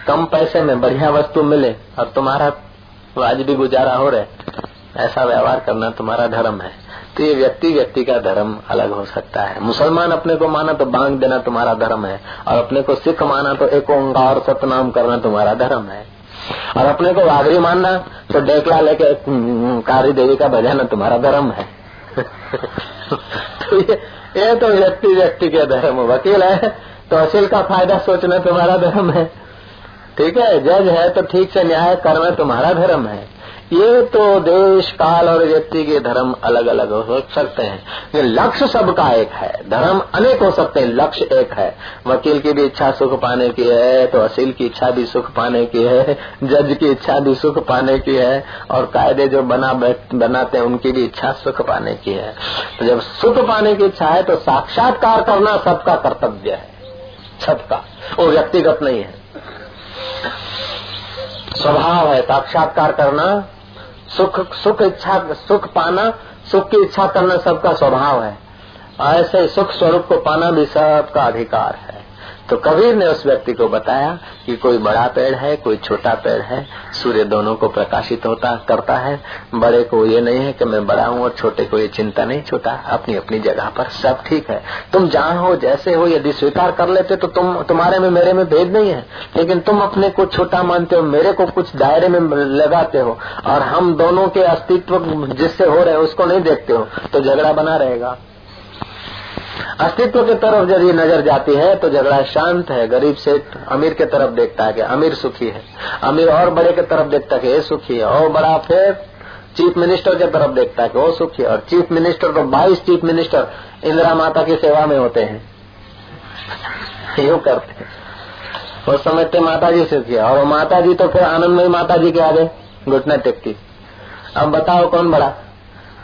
कम पैसे में बढ़िया वस्तु मिले और तुम्हारा वाजबी गुजारा हो रहे। ऐसा व्यवहार करना तुम्हारा धर्म है। तो ये व्यक्ति व्यक्ति का धर्म अलग हो सकता है। मुसलमान अपने को माना तो बांग देना तुम्हारा धर्म है। और अपने को सिख माना तो एक ओंकार सतनाम करना तुम्हारा धर्म है। और अपने को वागरी मानना तो डेकला लेके कारी देवी का बजाना तुम्हारा धर्म है। तो ये, ये तो व्यक्ति व्यक्ति के धर्म वकील है। तो असील का फ़ायदा सोचना तुम्हारा धर्म है। ठीक है जज है तो ठीक से न्याय करना तुम्हारा धर्म है। ये तो देश, काल और व्यक्ति के धर्म अलग अलग हो सकते हैं। ये लक्ष्य सबका एक है। धर्म अनेक हो सकते हैं, लक्ष्य एक है। वकील की भी इच्छा सुख पाने की है तो असील की इच्छा भी सुख पाने की है, जज की इच्छा भी सुख पाने की है, और कायदे जो बना बनाते हैं, उनकी भी इच्छा सुख पाने की है। तो जब सुख पाने की इच्छा है तो साक्षात्कार करना सबका कर्तव्य है। सबका। वो व्यक्तिगत नहीं है। स्वभाव है, साक्षात्कार करना सुख सुख इच्छा, सुख पाना, सुख की इच्छा करना सबका स्वभाव है। ऐसे सुख स्वरूप को पाना भी सबका अधिकार है। तो कबीर ने उस व्यक्ति को बताया कि कोई बड़ा पेड़ है, कोई छोटा पेड़ है, सूर्य दोनों को प्रकाशित होता, करता है। बड़े को ये नहीं है कि मैं बड़ा हूँ और छोटे को ये चिंता नहीं, छोटा अपनी अपनी जगह पर सब ठीक है। तुम जहाँ हो, जैसे हो, यदि स्वीकार कर लेते तो तुम, तुम्हारे में, मेरे में भेद नहीं है। लेकिन तुम अपने को छोटा मानते हो, मेरे को कुछ दायरे में लगाते हो, और हम दोनों के अस्तित्व जिससे हो रहे हो, उसको नहीं देखते हो तो झगड़ा बना रहेगा। अस्तित्व की तरफ़ जब ये नज़र जाती है तो झगड़ा शांत है, गरीब से अमीर के तरफ़ देखता है कि अमीर सुखी है। अमीर और बड़े के तरफ़ देखता है कि ये सुखी है, और बड़ा फिर चीफ मिनिस्टर के तरफ़ देखता है कि वो सुखी है। और चीफ मिनिस्टर तो बाईस चीफ मिनिस्टर इंदिरा माता की सेवा में होते हैं। यू करते वो समझते माता जी सुखी है, और माता जी तो फिर आनंदमयी माता जी के आगे घुटना टेकती। अब बताओ कौन बड़ा?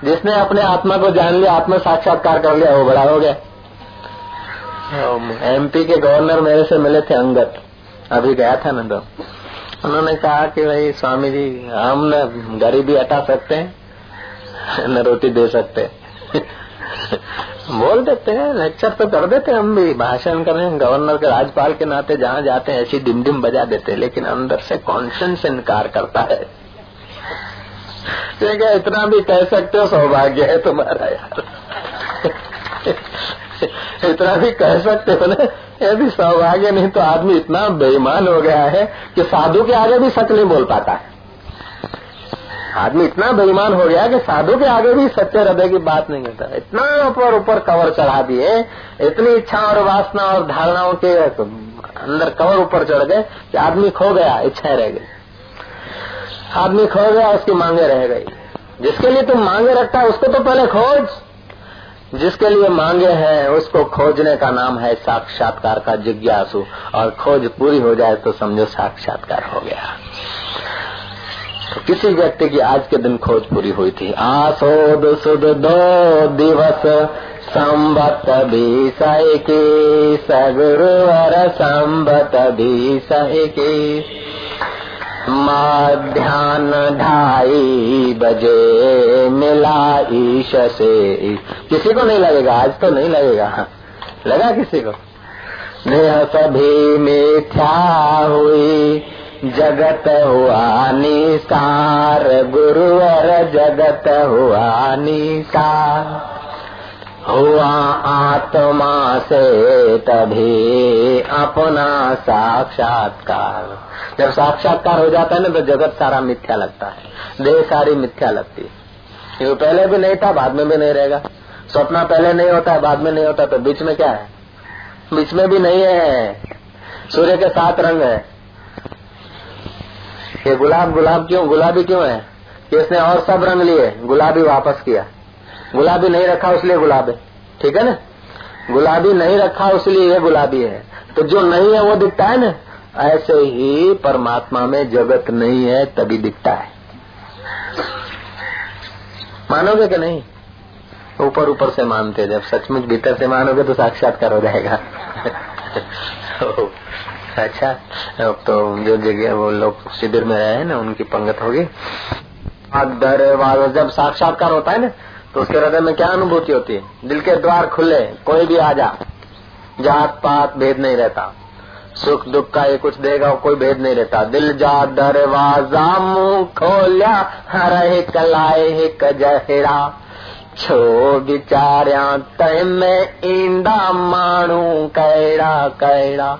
जिसने अपने आत्मा को जान लिया, आत्मा साक्षात्कार कर लिया, वो बड़ा हो गया। एमपी के गवर्नर मेरे से मिले थे अंगत अभी गया था ना तो। उन्होंने कहा कि भाई स्वामी जी, हम न गरीबी हटा सकते हैं, न रोटी दे सकते बोल देते हैं लेक्चर तो कर देते हम भी। भाषण कर गवर्नर के राज्यपाल के नाते जहाँ जाते हैं, ऐसी डिम डिम बजा देते लेकिन अंदर से कॉन्शियस इनकार करता है। है इतना भी कह सकते हो, सौभाग्य है तुम्हारा यार। इतना भी कह सकते हो ना यदि सौभाग्य नहीं तो आदमी इतना बेईमान हो गया है कि साधु के आगे भी सच नहीं बोल पाता है। आदमी इतना बेईमान हो गया कि साधु के आगे भी सच्चे हृदय की बात नहीं करता इतना ऊपर ऊपर कवर चढ़ा दिए, इतनी इच्छा और वासना और धारणाओं के अंदर कवर ऊपर चढ़ गए कि आदमी खो गया, इच्छाएँ रह गई। आदमी खो गया उसकी मांगे रह गई। जिसके लिए तुम मांगे रखता है, उसको तो पहले खोज। जिसके लिए मांगे हैं, उसको खोजने का नाम है साक्षात्कार का जिज्ञासु। और खोज पूरी हो जाए तो समझो साक्षात्कार हो गया। तो किसी व्यक्ति की आज के दिन खोज पूरी हुई थी। आसोद सुद दो दिवस, संबत भी सही की सगुरुवर संबत भी सही की मध्यान ढाई बजे मिला ईश से। किसी को नहीं लगेगा, आज तो नहीं लगेगा। लगा किसी को? देह सभी मिथ्या हुई, जगत हुआ निसार। गुरुवर जगत हुआ निसार। हुआ आत्मा से तभी अपना साक्षात्कार। जब साक्षात्कार हो जाता है ना तो जगत सारा मिथ्या लगता है। देह सारी मिथ्या लगती है। क्योंकि पहले भी नहीं था, बाद में भी नहीं रहेगा। सपना पहले नहीं होता है बाद में नहीं होता तो बीच में क्या है? बीच में भी नहीं है। सूर्य के सात रंग है। ये गुलाब गुलाब क्यों, गुलाबी क्यों है? इसने और सब रंग लिए, गुलाबी वापस किया। गुलाबी नहीं रखा उसलिए गुलाब। है ठीक है ना? गुलाबी नहीं रखा उसलिए ये गुलाबी है। तो जो नहीं है वो दिखता है ना? ऐसे ही परमात्मा में जगत नहीं है, तभी दिखता है। मानोगे कि नहीं? ऊपर ऊपर से मानते जब सचमुच भीतर से मानोगे तो साक्षात्कार हो जाएगा। अच्छा अब तो जो जगह वो लोग शिविर में रहे हैं ना, उनकी पंगत होगी। जब साक्षात्कार होता है ना तो उसके हृदय में क्या अनुभूति होती? है दिल के द्वार खुले, कोई भी आ जा। जात, पात, भेद नहीं रहता। सुख, दुख का ये कुछ देगा, कोई भेद नहीं रहता। दिल जा, दरवाज़ा, मुँह खोलिया, हर एक लाए एक जहरा। छो बिचारिया, तय में ईंदा माण्हू कहिड़ा कहिड़ा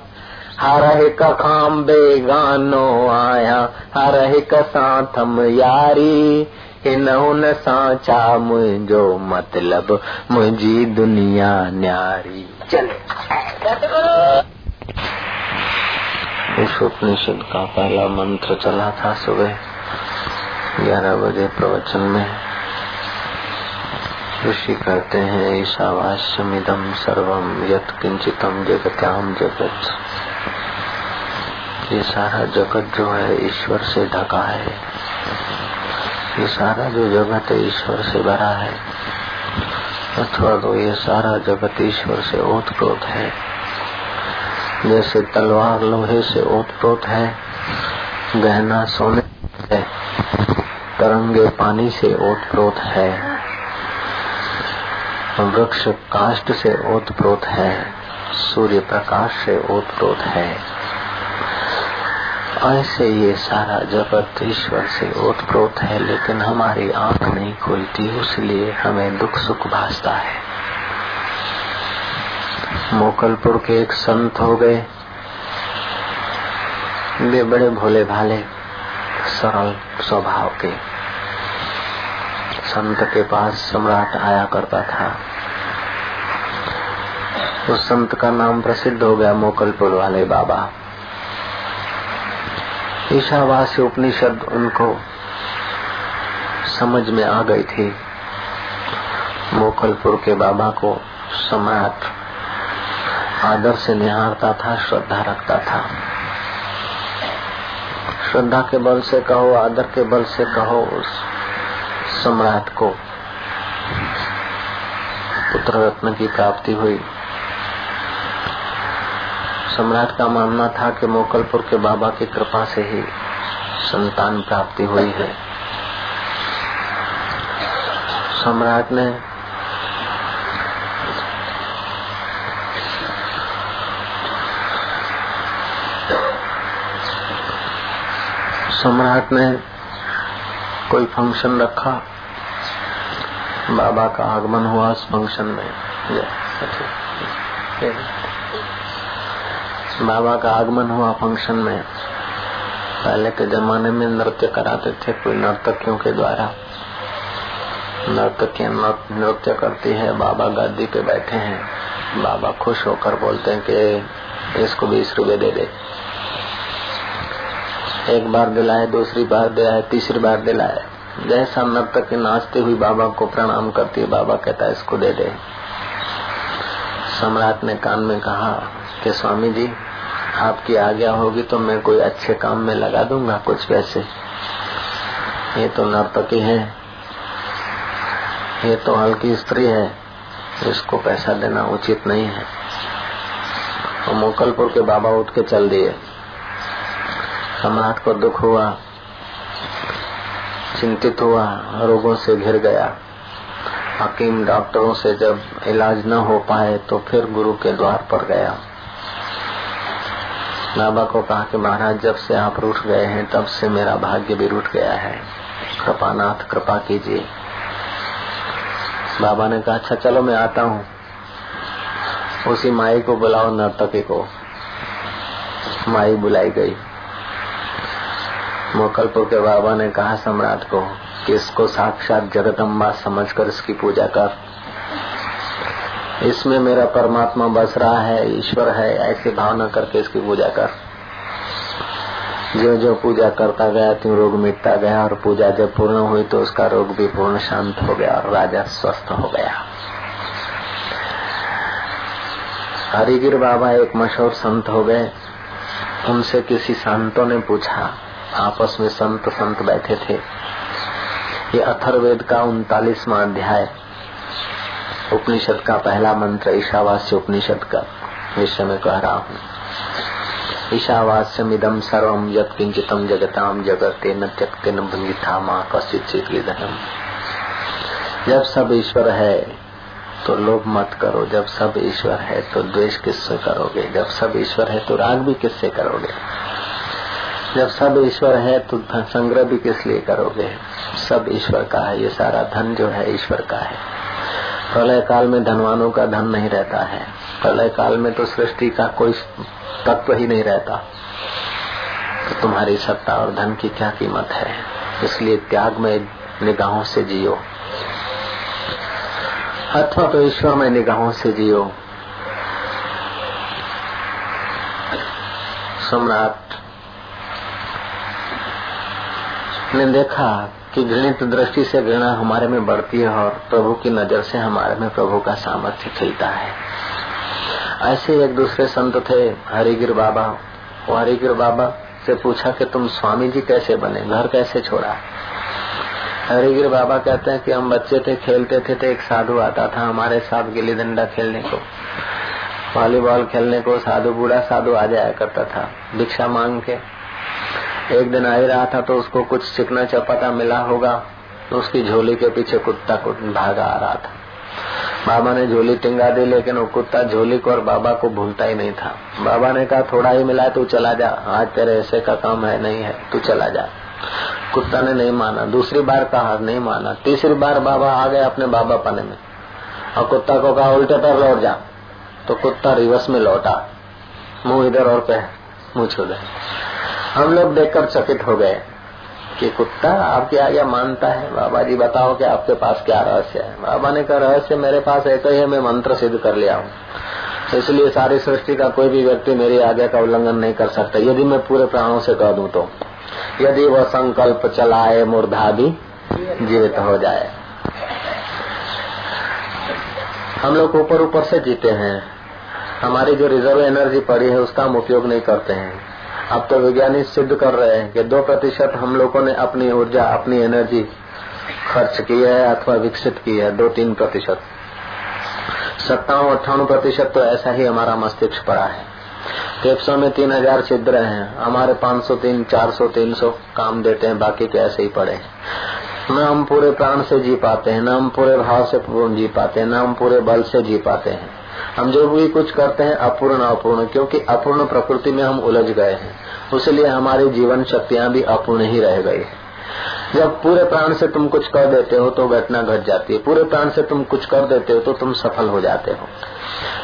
हर एक खां बेगानो आया, हर एक सां थम यारी। हिन हुन सां छा मुंहिंजो मतलब मुंहिंजी दुनिया न्यारी। इस उपनिषद का पहला मंत्र चला था सुबह ग्यारह बजे प्रवचन में। ऋषि कहते हैं ईशावास्यमिदम सर्वम यत किंचितम जगत्याम जगत। ये सारा जगत जो है, ईश्वर से ढका है। ये सारा जो जगत ईश्वर से भरा है, अथवा तो ये सारा जगत ईश्वर से ओतप्रोत है। जैसे तलवार लोहे से ओतप्रोत है, गहना सोने है तरंगे पानी से ओतप्रोत है, वृक्ष काष्ट से ओतप्रोत है, सूर्य प्रकाश से ओतप्रोत है। ऐसे ये सारा जगत ईश्वर से ओतप्रोत है, लेकिन हमारी आँख नहीं खुलती इसलिए हमें दुख सुख भासता है। मोकलपुर के एक संत हो गए। वे बड़े भोले भाले सरल स्वभाव के। संत के पास सम्राट आया करता था। उस संत का नाम प्रसिद्ध हो गया मोकलपुर वाले बाबा। ईशावासी उपनिषद उनको समझ में आ गई थी। मोकलपुर के बाबा को सम्राट आदर से निहारता था, श्रद्धा रखता था। श्रद्धा के बल से कहो, आदर के बल से कहो उस सम्राट को। पुत्र रत्न की प्राप्ति हुई। सम्राट का मानना था कि मोकलपुर के बाबा की कृपा से ही संतान प्राप्ति हुई है। सम्राट ने सम्राट ने कोई फ़ंक्शन रखा। बाबा का आगमन हुआ उस फ़ंक्शन में। बाबा का आगमन हुआ फ़ंक्शन में। पहले के जमाने में नृत्य कराते थे कोई नर्तकियों के द्वारा। नर्तकियाँ नृत्य करती है, बाबा गादी पे बैठे हैं। बाबा खुश होकर बोलते हैं कि, इसको बीस रुपए दे दे। एक बार दिलाए, दूसरी बार दिलाए, तीसरी बार दिलाए। जैसा नर्तकी नाचती हुई बाबा को प्रणाम करती है, बाबा कहता है, इसको दे दे। सम्राट ने कान में कहा कि स्वामी जी, आपकी आज्ञा होगी तो मैं कोई अच्छे काम में लगा दूँगा कुछ पैसे। ये तो नर्तकी है। ये तो हल्की स्त्री है। इसको पैसा देना उचित नहीं है। और मोकलपुर के बाबा उठ के चल दिए। सम्राट को दुख हुआ, चिंतित हुआ, रोगों से घिर गया। हकीम डॉक्टरों से जब इलाज न हो पाए तो फिर गुरु के द्वार पर गया। बाबा को कहा कि महाराज, जब से आप रूठ गए हैं, तब से मेरा भाग्य भी रूठ गया है। कृपानाथ, कृपा कीजिए। बाबा ने कहा अच्छा चलो मैं आता हूँ। उसी माई को बुलाओ, नर्तकी को। माई बुलाई गई। मोकलपुर के बाबा ने कहा, सम्राट को कि इसको साक्षात जगदम्बा समझकर इसकी पूजा कर। इसमें मेरा परमात्मा बस रहा है, ईश्वर है, ऐसी भावना करके इसकी पूजा कर। जो जो पूजा करता गया, त्यों रोग मिटता गया, और पूजा जब पूर्ण हुई तो उसका रोग भी पूर्ण शांत हो गया, और राजा स्वस्थ हो गया। हरिगिर बाबा एक मशहूर संत हो गए। उनसे किसी संतों ने पूछा, आपस में संत संत बैठे थे। ये अथर्वेद का उनतालीसवा अध्याय, उपनिषद का पहला मंत्र, ईशावास्य उपनिषद का विषय में कह रहा हूँ। ईशावास्यम इदम सर्वम यत किंचितम जगताम जगते न त्यक्ते न भंगिता माँ कश्चित जब सब ईश्वर है तो लोभ मत करो। जब सब ईश्वर है तो द्वेष किससे करोगे? जब सब ईश्वर है तो राग भी किससे करोगे? जब सब ईश्वर है तो संग्रह भी किस लिए करोगे? सब ईश्वर का है, ये सारा धन जो है, ईश्वर का है। प्रलय काल में धनवानों का धन नहीं रहता है। प्रलय काल में तो सृष्टि का कोई तत्व ही नहीं रहता। तो तुम्हारी सत्ता और धन की क्या कीमत है? इसलिए त्याग में निगाहों से जियो। अथवा तो ईश्वर में निगाहों से जियो। सम्राट ने देखा कि घृणित दृष्टि से घृणा हमारे में बढ़ती है और प्रभु की नज़र से हमारे में प्रभु का सामर्थ्य खिलता है। ऐसे एक दूसरे संत थे, हरिगिर बाबा। वो हरिगिर बाबा से पूछा कि तुम स्वामी जी कैसे बने? घर कैसे छोड़ा? हरिगिर बाबा कहते हैं कि हम बच्चे थे, खेलते थे तो एक साधु आता था हमारे साथ गिल्ली डंडा खेलने को। वॉलीबॉल खेलने को साधु, बूढ़ा साधु आ जाया करता था। भिक्षा मांग के एक दिन आ ही रहा था तो उसको कुछ चिकना चपाटा मिला होगा तो उसकी झोली के पीछे कुत्ता भागा आ रहा था। बाबा ने झोली टिंगा दी, लेकिन वो कुत्ता झोली को और बाबा को भूलता ही नहीं था। बाबा ने कहा, थोड़ा ही मिला तू चला जा। आज तेरे ऐसे का काम है, नहीं है, तू चला जा। कुत्ता ने नहीं माना। दूसरी बार कहा, नहीं माना। तीसरी बार बाबा आ गए अपने बाबा पने में। और कुत्ता को कहा, उल्टे पर लौट जा। तो कुत्ता रिवर्स में लौटा। मुँह इधर और पे मुँह छू दे। हम लोग देखकर चकित हो गए कि कुत्ता आपकी आज्ञा मानता है? बाबा जी बताओ कि आपके पास क्या रहस्य है? बाबा ने कहा, रहस्य मेरे पास एक ही है, मैं मंत्र सिद्ध कर लिया हूँ। इसलिए सारी सृष्टि का कोई भी व्यक्ति मेरी आज्ञा का उल्लंघन नहीं कर सकता। यदि मैं पूरे प्राणों से कह दूँ तो यदि वह संकल्प चलाए मूर्धा भी जीवित हो जाए। हम लोग ऊपर ऊपर से जीते हैं। हमारी जो रिज़र्व एनर्जी पड़ी है, उसका हम उपयोग नहीं करते हैं। अब तो वैज्ञानिक सिद्ध कर रहे हैं कि दो प्रतिशत हम लोगों ने अपनी ऊर्जा, अपनी एनर्जी खर्च की है अथवा विकसित की है, दो तीन प्रतिशत। सत्तावन अट्ठावन प्रतिशत तो ऐसा ही हमारा मस्तिष्क पड़ा है। फेफड़ों में तीन हज़ार छिद्र हैं, हमारे पाँच सौ तीन, चार सौ तीन सौ काम देते हैं, बाकी के ऐसे ही पड़े हैं। न हम पूरे प्राण से जी पाते हैं, न हम पूरे भाव से जी पाते हैं, न हम पूरे बल से जी पाते हैं। हम जो भी कुछ करते हैं, अपूर्ण अपूर्ण, क्योंकि अपूर्ण प्रकृति में हम उलझ गए हैं। उसलिए हमारी जीवन शक्तियाँ भी अपूर्ण ही रह गई है। जब पूरे प्राण से तुम कुछ कर देते हो तो घटना घट जाती है। पूरे प्राण से तुम कुछ कर देते हो तो तुम सफल हो जाते हो।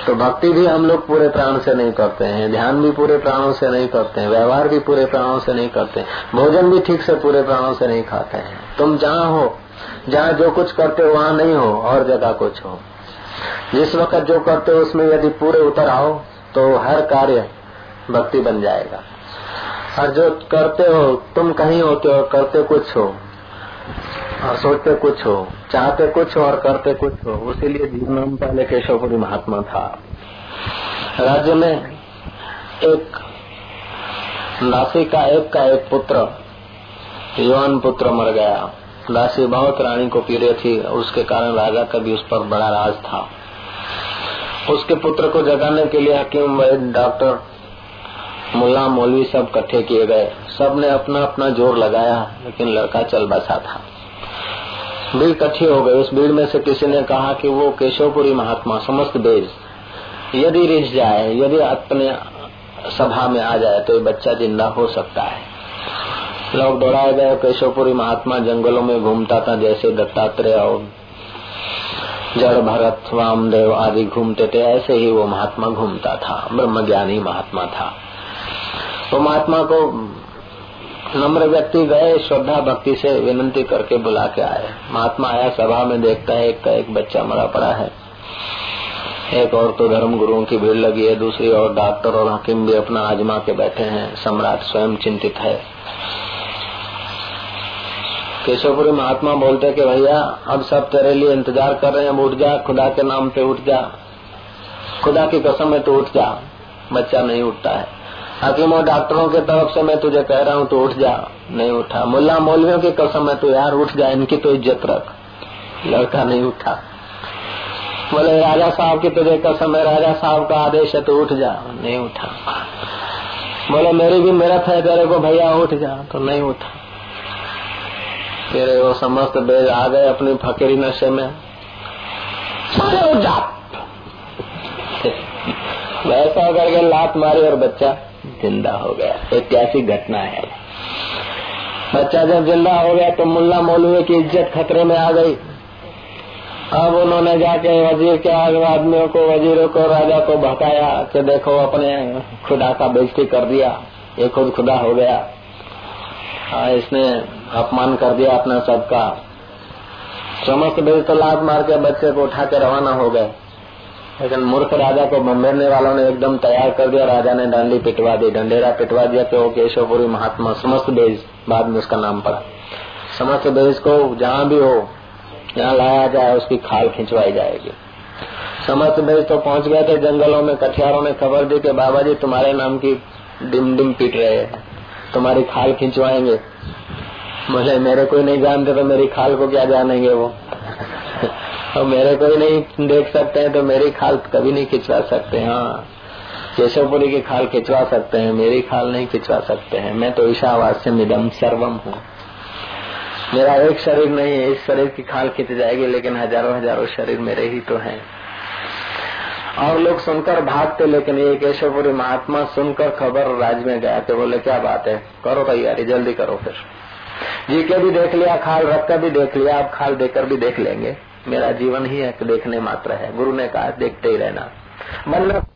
तो भक्ति भी हम लोग पूरे प्राण से नहीं करते हैं, ध्यान भी पूरे प्राणों से नहीं करते हैं, व्यवहार भी पूरे प्राणों से नहीं करते भोजन भी ठीक से पूरे प्राणों से नहीं खाते हैं। तुम जहाँ हो, जहाँ जो कुछ करते हो, वहाँ नहीं हो, और जगह कुछ हो। जिस वक्त जो करते हो, उसमें यदि पूरे उतर आओ तो हर कार्य भक्ति बन जाएगा। और जो करते हो, तुम कहीं होते हो, करते कुछ हो, और सोचते कुछ हो, चाहते कुछ हो, और करते कुछ हो, उसी लिए नाम पहले केशवपुरी महात्मा था। राज्य में एक नासी का एक का एक पुत्र, युवान पुत्र मर गया। दासी बहुत रानी को पीड़े थी, उसके कारण राजा का भी उस पर बड़ा राज था। उसके पुत्र को जगाने के लिए हकीम वैद डॉक्टर मुल्ला मौलवी सब इकट्ठे किए गए। सबने अपना अपना ज़ोर लगाया, लेकिन लड़का चल बसा था। भीड़ इकट्ठी हो गई। उस भीड़ में से किसी ने कहा कि वो केशवपुरी महात्मा, समस्त बेज यदि रिझ जाए, यदि अपने सभा में आ जाए तो ये बच्चा ज़िंदा हो सकता है। लोग दौड़ाए गए, केशवपुरी महात्मा जंगलों में घूमता था, जैसे दत्तात्रेय और जड़ भरत वामदेव आदि घूमते थे, ऐसे ही वो महात्मा घूमता था ब्रह्म ज्ञानी महात्मा था। तो महात्मा को नम्र व्यक्ति गए, श्रद्धा भक्ति से विनती करके बुला के आए। महात्मा आया, सभा में देखता है, एक का एक बच्चा मरा पड़ा है। एक और तो धर्म गुरुओं की भीड़ लगी है, दूसरी और डॉक्टर और हकीम भी अपना आजमा के बैठे हैं, सम्राट स्वयं चिंतित है। केशवपुरी महात्मा बोलते कि भैया, अब सब तेरे लिए इंतज़ार कर रहे हैं, उठ जा, खुदा के नाम पे उठ जा। खुदा की कसम है तो उठ जा, बच्चा नहीं उठता है। हकीम डॉक्टरों के तरफ़ से मैं तुझे कह रहा हूँ तो उठ जा, नहीं उठा। मुल्ला मौलवियों की कसम है तो यार, उठ जा, इनकी तो इज़्ज़त रख। लड़का नहीं उठा। बोले, राजा साहब की तुझे कसम है, राजा साहब का आदेश है तो उठ जा, नहीं उठा। बोले, मेरी भी मेरत है, तेरे को भैया उठ जा तो नहीं उठा। फिर वो समस्त बेज आ गए अपनी फकीरी नशे में। उठ जा वैसा करके लात मारी और बच्चा ज़िंदा हो गया। ऐतिहासिक घटना है। बच्चा जब ज़िंदा हो गया तो मुल्ला मौलवी की इज़्ज़त खतरे में आ गई। अब उन्होंने जाके वज़ीर के आदमियों को वजीरों को राजा को भकाया कि देखो अपने खुदा का बेजती कर दिया। ये खुद खुदा हो गया। आ, इसने अपमान कर दिया अपना सबका। समस्त बेज तो लात मार के बच्चे को उठा के रवाना हो गए। लेकिन मूर्ख राजा को बम्बेरने वालों ने एकदम तैयार कर दिया। राजा ने डंडी पिटवा दी डंडेरा पिटवा दिया कि वो केशवपुरी महात्मा, समस्त बेज बाद में उसका नाम पड़ा। समस्त बेज को जहाँ भी हो यहाँ लाया जाए, उसकी खाल खिंचवाई जाएगी। समस्त बेज तो पहुँच गए थे जंगलों में, कठियारों ने खबर दी कि बाबा जी, तुम्हारे नाम की डिम डिम पीट रहे हैं। तुम्हारी खाल खिंचवाएँगे। बोले, मेरे कोई नहीं जानते तो मेरी खाल को क्या जानेंगे वो? और मेरे को ही नहीं देख सकते हैं तो मेरी खाल कभी नहीं खिंचवा सकते हाँ। केशवपुरी की खाल खिंचवा सकते हैं, मेरी खाल नहीं खिंचवा सकते हैं। मैं तो ईशावास्य मिदम सर्वम हूँ। मेरा एक शरीर नहीं है, इस शरीर की खाल खिंच जाएगी, लेकिन हज़ारों हज़ारों शरीर मेरे ही तो हैं। और लोग सुनकर भागते, लेकिन ये केशवपुरी महात्मा सुनकर खबर राज में गया थे बोले, क्या बात है? करो तैयारी, जल्दी करो फिर। जी के भी देख लिया, खाल रख कर भी देख लिया आप खाल देकर भी देख लेंगे। मेरा जीवन ही एक देखने मात्र है। गुरु ने कहा, देखते ही रहना। बनना